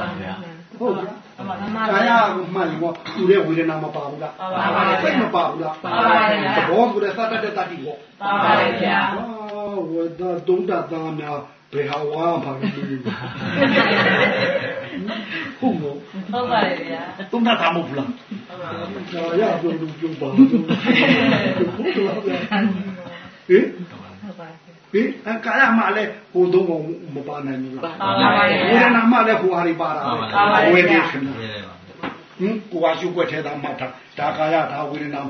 ဟုတ်ဗျာမှန်ပါမှန်ပါကာယဗျာကိုမှန်ရင်တော့သူရဲ့ဝေဒနာမပါဘူးလားပါပါဗျာစိတ်မပါဘူးလားပါပါဗျာသဘောဆိုတဲ့သတ္တတတ္တိကိုပါပါဗျာအာဝဒတုံးတသားများ ဘယ်ဟာဝါပါလဲဟုတ်မို့ဟုတ်ပါတယ်ဗျာတုံးတသားမဟုတ်ဘူးလားဟုတ်ပါဘူးကာယပြောလို့ပြောပါဘူးဟုတ်လားဗျာဟင်ဟုတ်ပါဗျာဟင်အကာယမှလည်းဟိုသုံးကောင်မပါနိုင်ဘူးလားပါပါဗျာဝေဒနာမှလည်းဟိုဟာတွေပါတာပဲဝေဒေရှင်ဟင်ကိုဟာရှုွက်ထဲသားမှတ်တာဒါကာယဒါဝေဒနာ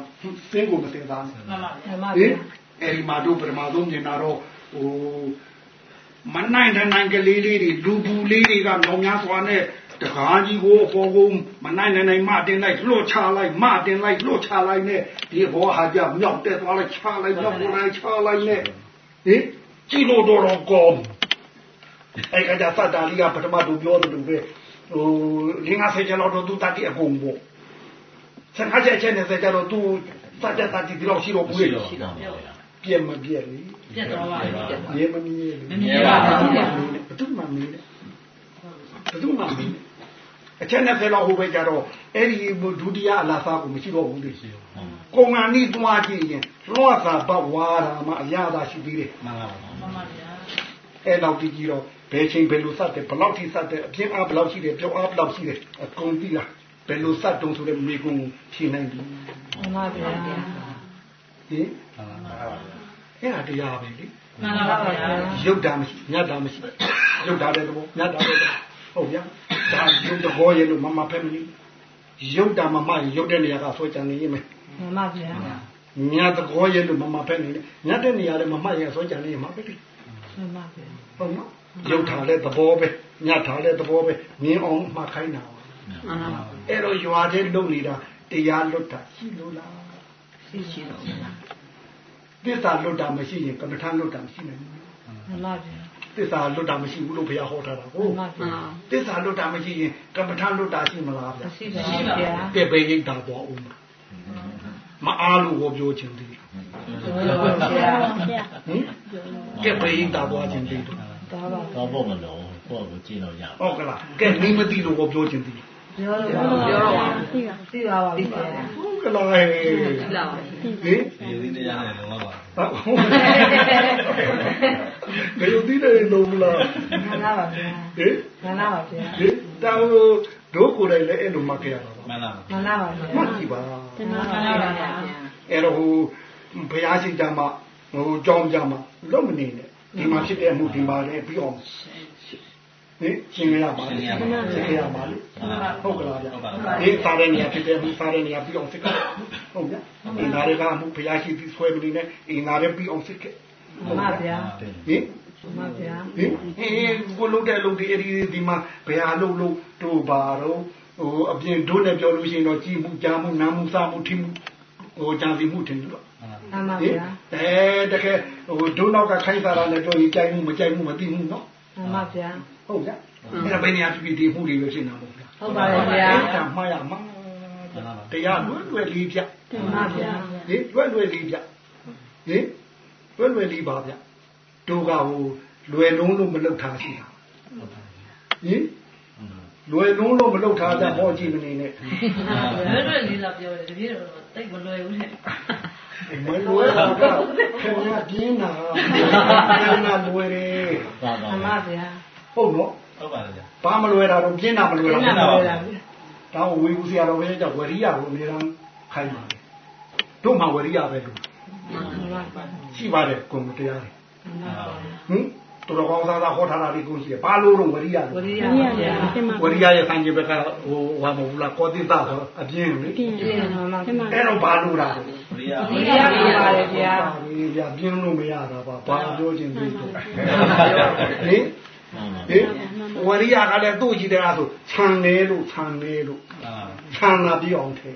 စင်းကိုမစင်သားနဲ့မှန်ပါဗျာမှန်ပါဟင်ဗျာအဲဒီမှာတို့ပထမဆုံးမြင်တာတော့ဟို မနိုင်တဲ့နိုင်ကလေးလေးတွေလူဘူးလေးတွေကလောင်များစွာနဲ့တကားကြီးကိုပေါ်ကုန်မနိုင်နိုင်နိုင်မတင်လိုက်လွတ်ချလိုက်မတင်လိုက်လွတ်ချလိုက်နဲ့ဒီဘောဟာကြမြောက်တက်သွားလိုက်ချလိုက်မြောက်ပေါ်လိုက်ချလိုက်နဲ့ဟင်ကြည့်လို့တော့တော့ကောင်းအဲ့ကကြသတ္တာလေးကပထမတို့ပြောတယ်လို့ပဲဟိုလင်းငါဆေချလောက်တော့သူတတိအကုန်ပေါ့ဆက်ခါချက်ချက်နဲ့ဆက်ကြတော့သူသတ္တတတိဒီလောက်ရှိတော့ဘူးလေရှိတော့ဗျာပြက်မပြက်လေ ပြတ်သွားပါပြီမြဲမမြဲလေမမြဲပါဘူးဗျာဘယ်သူမှမင်းနဲ့ဘယ်သူမှမင်းနဲ့အချက်နဲ့ဆယ်လောက်ဟိုပဲကြတော့အဲ့ဒီဒုတိယအလားစားကိုမရှိတော့ဘူးလေရှိတော့ကုံငါနီးသွားကြည့်ရင်လွှတ်သာဘဝါရာမှာအရာသာရှိသေးတယ်မှန်ပါပါမှန်ပါဗျာအဲ့လောက်ကြည့်ကြည့်တော့ဘယ်ချိန်ဘယ်လိုစတဲ့ဘယ်လောက်ထိစတဲ့အပြင်းအားဘယ်လောက်ရှိတယ်ပြောအားဘယ်လောက်ရှိတယ်အကုန်သိလားဘယ်လိုစတုံးဆိုတဲ့မိကုံဖြေနိုင်တယ်မှန်ပါဗျာဟင်မှန်ပါပါ အဲ့ဒါတရားပဲလေမှန်ပါဗျာရုပ်တာမရှိညတ်တာမရှိရုပ်တာတဲ့သဘောညတ်တာတဲ့သဘောဟုတ်ဗျာဒါရုပ်တဘောရဲ့လို့မမဖက်မနေရုပ်တာမမရုပ်တဲ့နေရာကဆွဲကြံနေရင်မယ်မှန်ပါဗျာညတ်တဘောရဲ့လို့မမဖက်နေတယ်ညတ်တဲ့နေရာလည်းမမရဲ့ဆွဲကြံနေရင်မပဲလေမှန်ပါဗျာဟုတ်နော်ရုပ်တာလည်းသဘောပဲညတ်တာလည်းသဘောပဲမြင်အောင်မှခိုင်းတာပါမှန်ပါပါအဲ့တော့ရွာတဲ့လုံနေတာတရားလွတ်တာရှိလို့လားရှိရှိတော့ဗျာ သစ္စာလွတ်တာမရှိရင်ကမ္မထာလွတ်တာမရှိနိုင်ဘူးမှန်ပါဗျာသစ္စာလွတ်တာမရှိဘူးလို့ဘုရားဟောထားတာဟုတ်မှန်ပါဗျာသစ္စာလွတ်တာမရှိရင်ကမ္မထာလွတ်တာရှိမလားဗျာရှိပါဗျာကဲပဲရိတ်တာသွားအောင်မအားလို့ဟောပြောခြင်းတည်းဟုတ်ပါဗျာဟင်ကဲပဲရိတ်တာသွားခြင်းတည်းဒါပါတော့ဖို့မလို့ကိုယ့်ကိုကျင်းတော့ရဟုတ်ကလားကဲမင်းမသိလို့ဟောပြောခြင်းတည်းပြောလို့ပြောတော့ပါသိပါသိပါပါဗျာဟုတ်ကလားဟဲ့ဒီလောက် ဟင်ဒီဒီတရားနဲ့လုံးဝပါဘယ်လိုသိတယ်လို့မလားမှန်ပါပါဗျာဟင်မှန်ပါပါဗျာဟင်တောင်တို့ကိုယ်တိုင်လည်းအဲ့လိုမှတ်ခဲ့ရတာပါမှန်လားမှန်ပါပါဗျာမှတ်ကြည့်ပါမှန်ပါပါဗျာအဲ့တော့ဟိုဘုရားရှိခိုးမှာဟိုကြောင်းကြမှာလွတ်မနေနဲ့ဒီမှာဖြစ်တဲ့အမှုဒီမှာလည်းပြီးအောင် ဟင်ရှင်းရပါလေရှင်းရပါလေဟုတ်ကလားဗျဒီစားတဲ့နေရာဖြစ်တဲ့အမှုစားတဲ့နေရာပြီးအောင်စစ်ကဟုတ်ဗျအင်းသားတွေကမှုဘုရားရှိပြီးဆွဲမနေနဲ့အင်းသားတွေပြီးအောင်စစ်ကမှန်ပါဗျာဟင်မှန်ပါဗျာဟင်ဟင်ကိုလုံးတဲ့လုံးဒီအဒီဒီမှာဘယ်ဟာလုံးလုံးတို့ပါတော့ဟိုအပြင်တို့နဲ့ပြောလို့ရှိရင်တော့ကြည်မှုကြားမှုနားမှုစားမှုထိမှုဟိုကြံစီမှုထင်တယ်လို့မှန်ပါဟင်ဗျာအဲတကယ်ဟိုဒုနောက်ကခိုင်းစားတာနဲ့ပြောရင်ကြိုက်မှုမကြိုက်မှုမသိဘူးနော်မှန်ပါဗျာ ဟုတ်ကြအဲ့ဒါဘယ်နေရာဖြစ်ဖြစ်ဒီမှုတွေပဲဖြစ်နေတာမဟုတ်လားဟုတ်ပါတယ်ဗျာအဲ့ဒါမှားရမှာတရားလွယ်လွယ်လေးပြမှန်ပါဗျာဟင်လွယ်လွယ်လေးပြဟင်လွယ်လွယ်လေးပါဗျတို့ကဟိုလွယ်လုံးလို့မလုပ်ထားရှိတာဟင်လွယ်လုံးလို့မလုပ်ထားကြဟောကြည့်မနေနဲ့လွယ်လွယ်လေးလာပြောတယ်တပည့်တော်တိတ်မလွယ်ဘူးတဲ့မလွယ်တော့ခင်ဗျာပြင်းတာပြင်းတာလွယ်တယ်ပါပါမှန်ပါဗျာ ဟုတ်နော်ဟုတ်ပါလေဗျာဘာမလွယ်တာတော့ပြင်းတာမလွယ်ကျတာင်းတာပါဗျာဒါဝေဘူးဆရာတော်ပဲကြောင့်ဝရိယကိုအများအားခိုင်းပါတယ်တို့မှဝရိယပဲလို့မှန်ပါပါရှိပါတယ်ကွန်တရားတွေမှန်ပါပါဟင်တော်တော်ကောင်းစားစားဟောထားတာလေးကိုရှိတယ်ဘာလို့တော့ဝရိယဝလို့ရိယပါဗျာဝရိယရဲ့ဆံကြီးဘက်ကဟိုဟာမဟုတ်လားကောတိတဆိုအပြင်းလေကျင်းမှန်ပါဗျာအဲ့တော့ဘာလို့လားဝိရိယဝရိယပါပါတယ်ဗျာပါလေဗျာပြင်းလို့မရတာပါဘာပြောချင်သေးတယ်ဟင် ဟင်ဝရိယကလည်းသူ့ကြည့်တဲ့အားဆိုခြံနေလို့ခြံနေလို့အာခြံလာပြီးအောင်ထဲ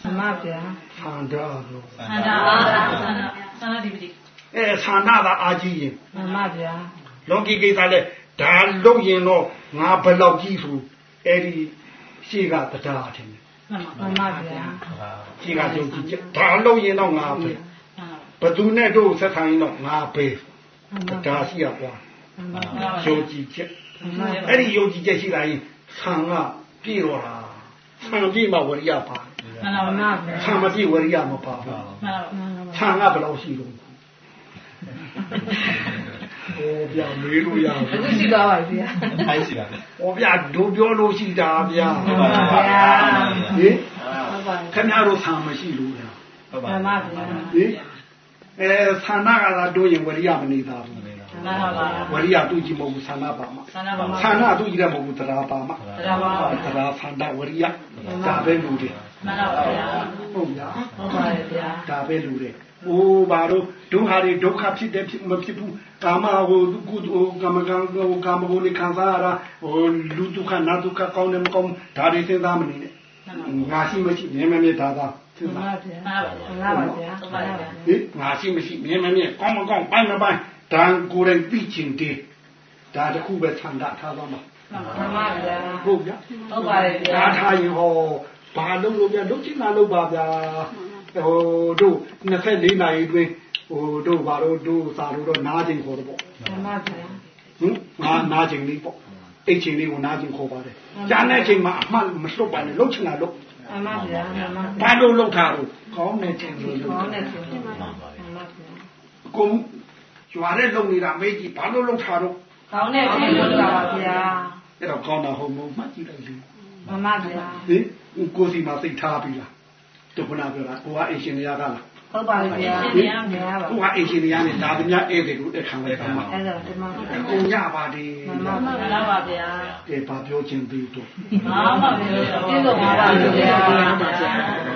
မှန်ပါဗျာခြံတာလို့သန္တာအာသန္တာသန္တာဒီပတိအဲခြံနာသာအာကြီးရင်မှန်ပါဗျာလောကီကိစ္စလဲဒါလုံရင်တော့ငါဘယ်လောက်ကြီးဆိုအဲ့ဒီရှေ့ကတရားထင်တယ်မှန်ပါမှန်ပါဗျာရှေ့ကယုံကြည်ချက်ဒါလုံရင်တော့ငါပဲမှန်ပါဘသူနဲ့တို့ဆက်ထိုင်တော့ငါပဲမှန်ပါဒါရှိရကွာမှန်ပါမှန်ပါ ယုံကြည်ချက်မှန်ပါအဲ့ဒီယုံကြည်ချက်ရှိလာရင်ဆံကပြည့်တော့တာဆံပြည့်မှဝရိယပါမှန်ပါမှန်ပါဗျာဆံမပြည့်ဝရိယမပါဘူးမှန်ပါဆံကဘယ်လောက်ရှိတော့ဟိုဗျာမေးလို့ရအခုဘူးရှိသွားပါပြီဗျာထိုင်းစီပါဗျာဟောဗျာဒိုပြောလို့ရှိတာဗျာမှန်ပါဗျာဟင်ဟုတ်ပါခင်ဗျားတို့ဆံမရှိလို့လားဟုတ်ပါမှန်ပါဗျာဟင်အဲဆန္ဒကသာတို့ရင်ဝရိယမနေတာဘူး မှန်ပါပါဝရိယသူကြည့်မဟုတ်ဘူးဆန္ဒပါမှာသန္တာပါဆန္ဒသူကြည့်တယ်မဟုတ်ဘူးတရားပါမှာတရားပါမှန်တရားဆန္ဒဝရိယဒါပဲလူတွေပါဗျာဟုတ်ဗျာဟုတ်ပါရဲ့ဗျာဒါပဲလူတွေဟိုဘာလို့ဒုက္ခတွေဒုက္ခဖြစ်တယ်ဖြစ်မဖြစ်ဘူးကာမဟိုကုသိုလ်ကာမကံဟိုကာမဂုဏ်တွေခံစားရတာဟိုလူဒုက္ခနာဒုက္ခကောင်းတယ်မကောင်းဒါတွေစဉ်းစားမနေနဲ့ငါရှိမရှိမြဲမြဲမြဲဒါသာစဉ်းမှန်စားပါဗျာမှန်ပါမှန်ပါဗျာမှန်ပါဗျာဟင်ငါရှိမရှိမြဲမြဲမြဲကောင်းမကောင်းပိုင်းမပိုင်း ဒါကိုယ်တိုင်သိချင်တယ်ဒါတခုပဲဆန္ဒထားသွားမှာမှန်ပါဗျာဟုတ်ဗျာဟုတ်ပါရဲ့ဗျာဒါထားရင်ဟောဘာလုံးလို့ဗျာလုံးချင်တာလုံးပါဗျာဟိုတို့24နာရီအတွင်းဟိုတို့ဘာလို့တို့စာလို့တော့နားခြင်းခေါ်တော့ပေါ့မှန်ပါဗျာဟင်ငါနားခြင်းလေးပေါ့အိတ်ခြင်းလေးကိုနားခြင်းခေါ်ပါတယ်ဂျာတဲ့ချိန်မှာအမှန်မလွတ်ပါနဲ့လုံးချင်တာလုံးမှန်ပါဗျာမှန်ပါဘာလို့လုံးထားတော့ကောင်းတဲ့ခြင်းလို့လုံးကောင်းတာတဲ့ဆိုမှန်ပါဗျာကုန်း ကျွာတဲ့လုံနေတာမေးကြည့်ဘာလို့လုံထားတော့ကောင်းတဲ့ဆိုလို့ပါဗျာအဲ့တော့ကောင်းတာဟုတ်မဟုတ်မှတ်ကြည့်လိုက်လေမှန်ပါဗျာဟင်ကိုစီမှာစိတ်ထားပြီလားဒုက္ခနာပြောတာကိုကအရှင်ရကလားဟုတ်ပါဗျာမြားပါကိုကအရှင်ရနဲ့ဒါသမျှဧည့်သည်ကိုတက်ခံလိုက်တာမှာအဲ့ဒါဒီမှာကိုညပါတယ်မှန်ပါမှန်ပါဗျာကဲဘာပြောချင်းပြီးတော့ဘာမှမပြောပြည့်စုံပါပါဗျာသာသာသာ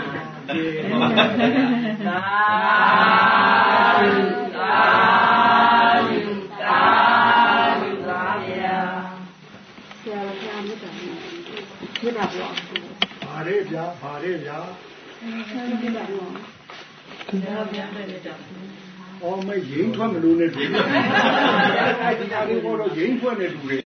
သာ မြတ်တာပြောဗါရဲဗျာဗါရဲဗျာဆရာတော်မြတ်တာပြောဒါပြန်ပြည့်ကြအော်မရင်ထွက်မလို့နဲ့တူတယ်အဲဒီကလေးဘောတော့ရင်ထွက်နေတူတယ်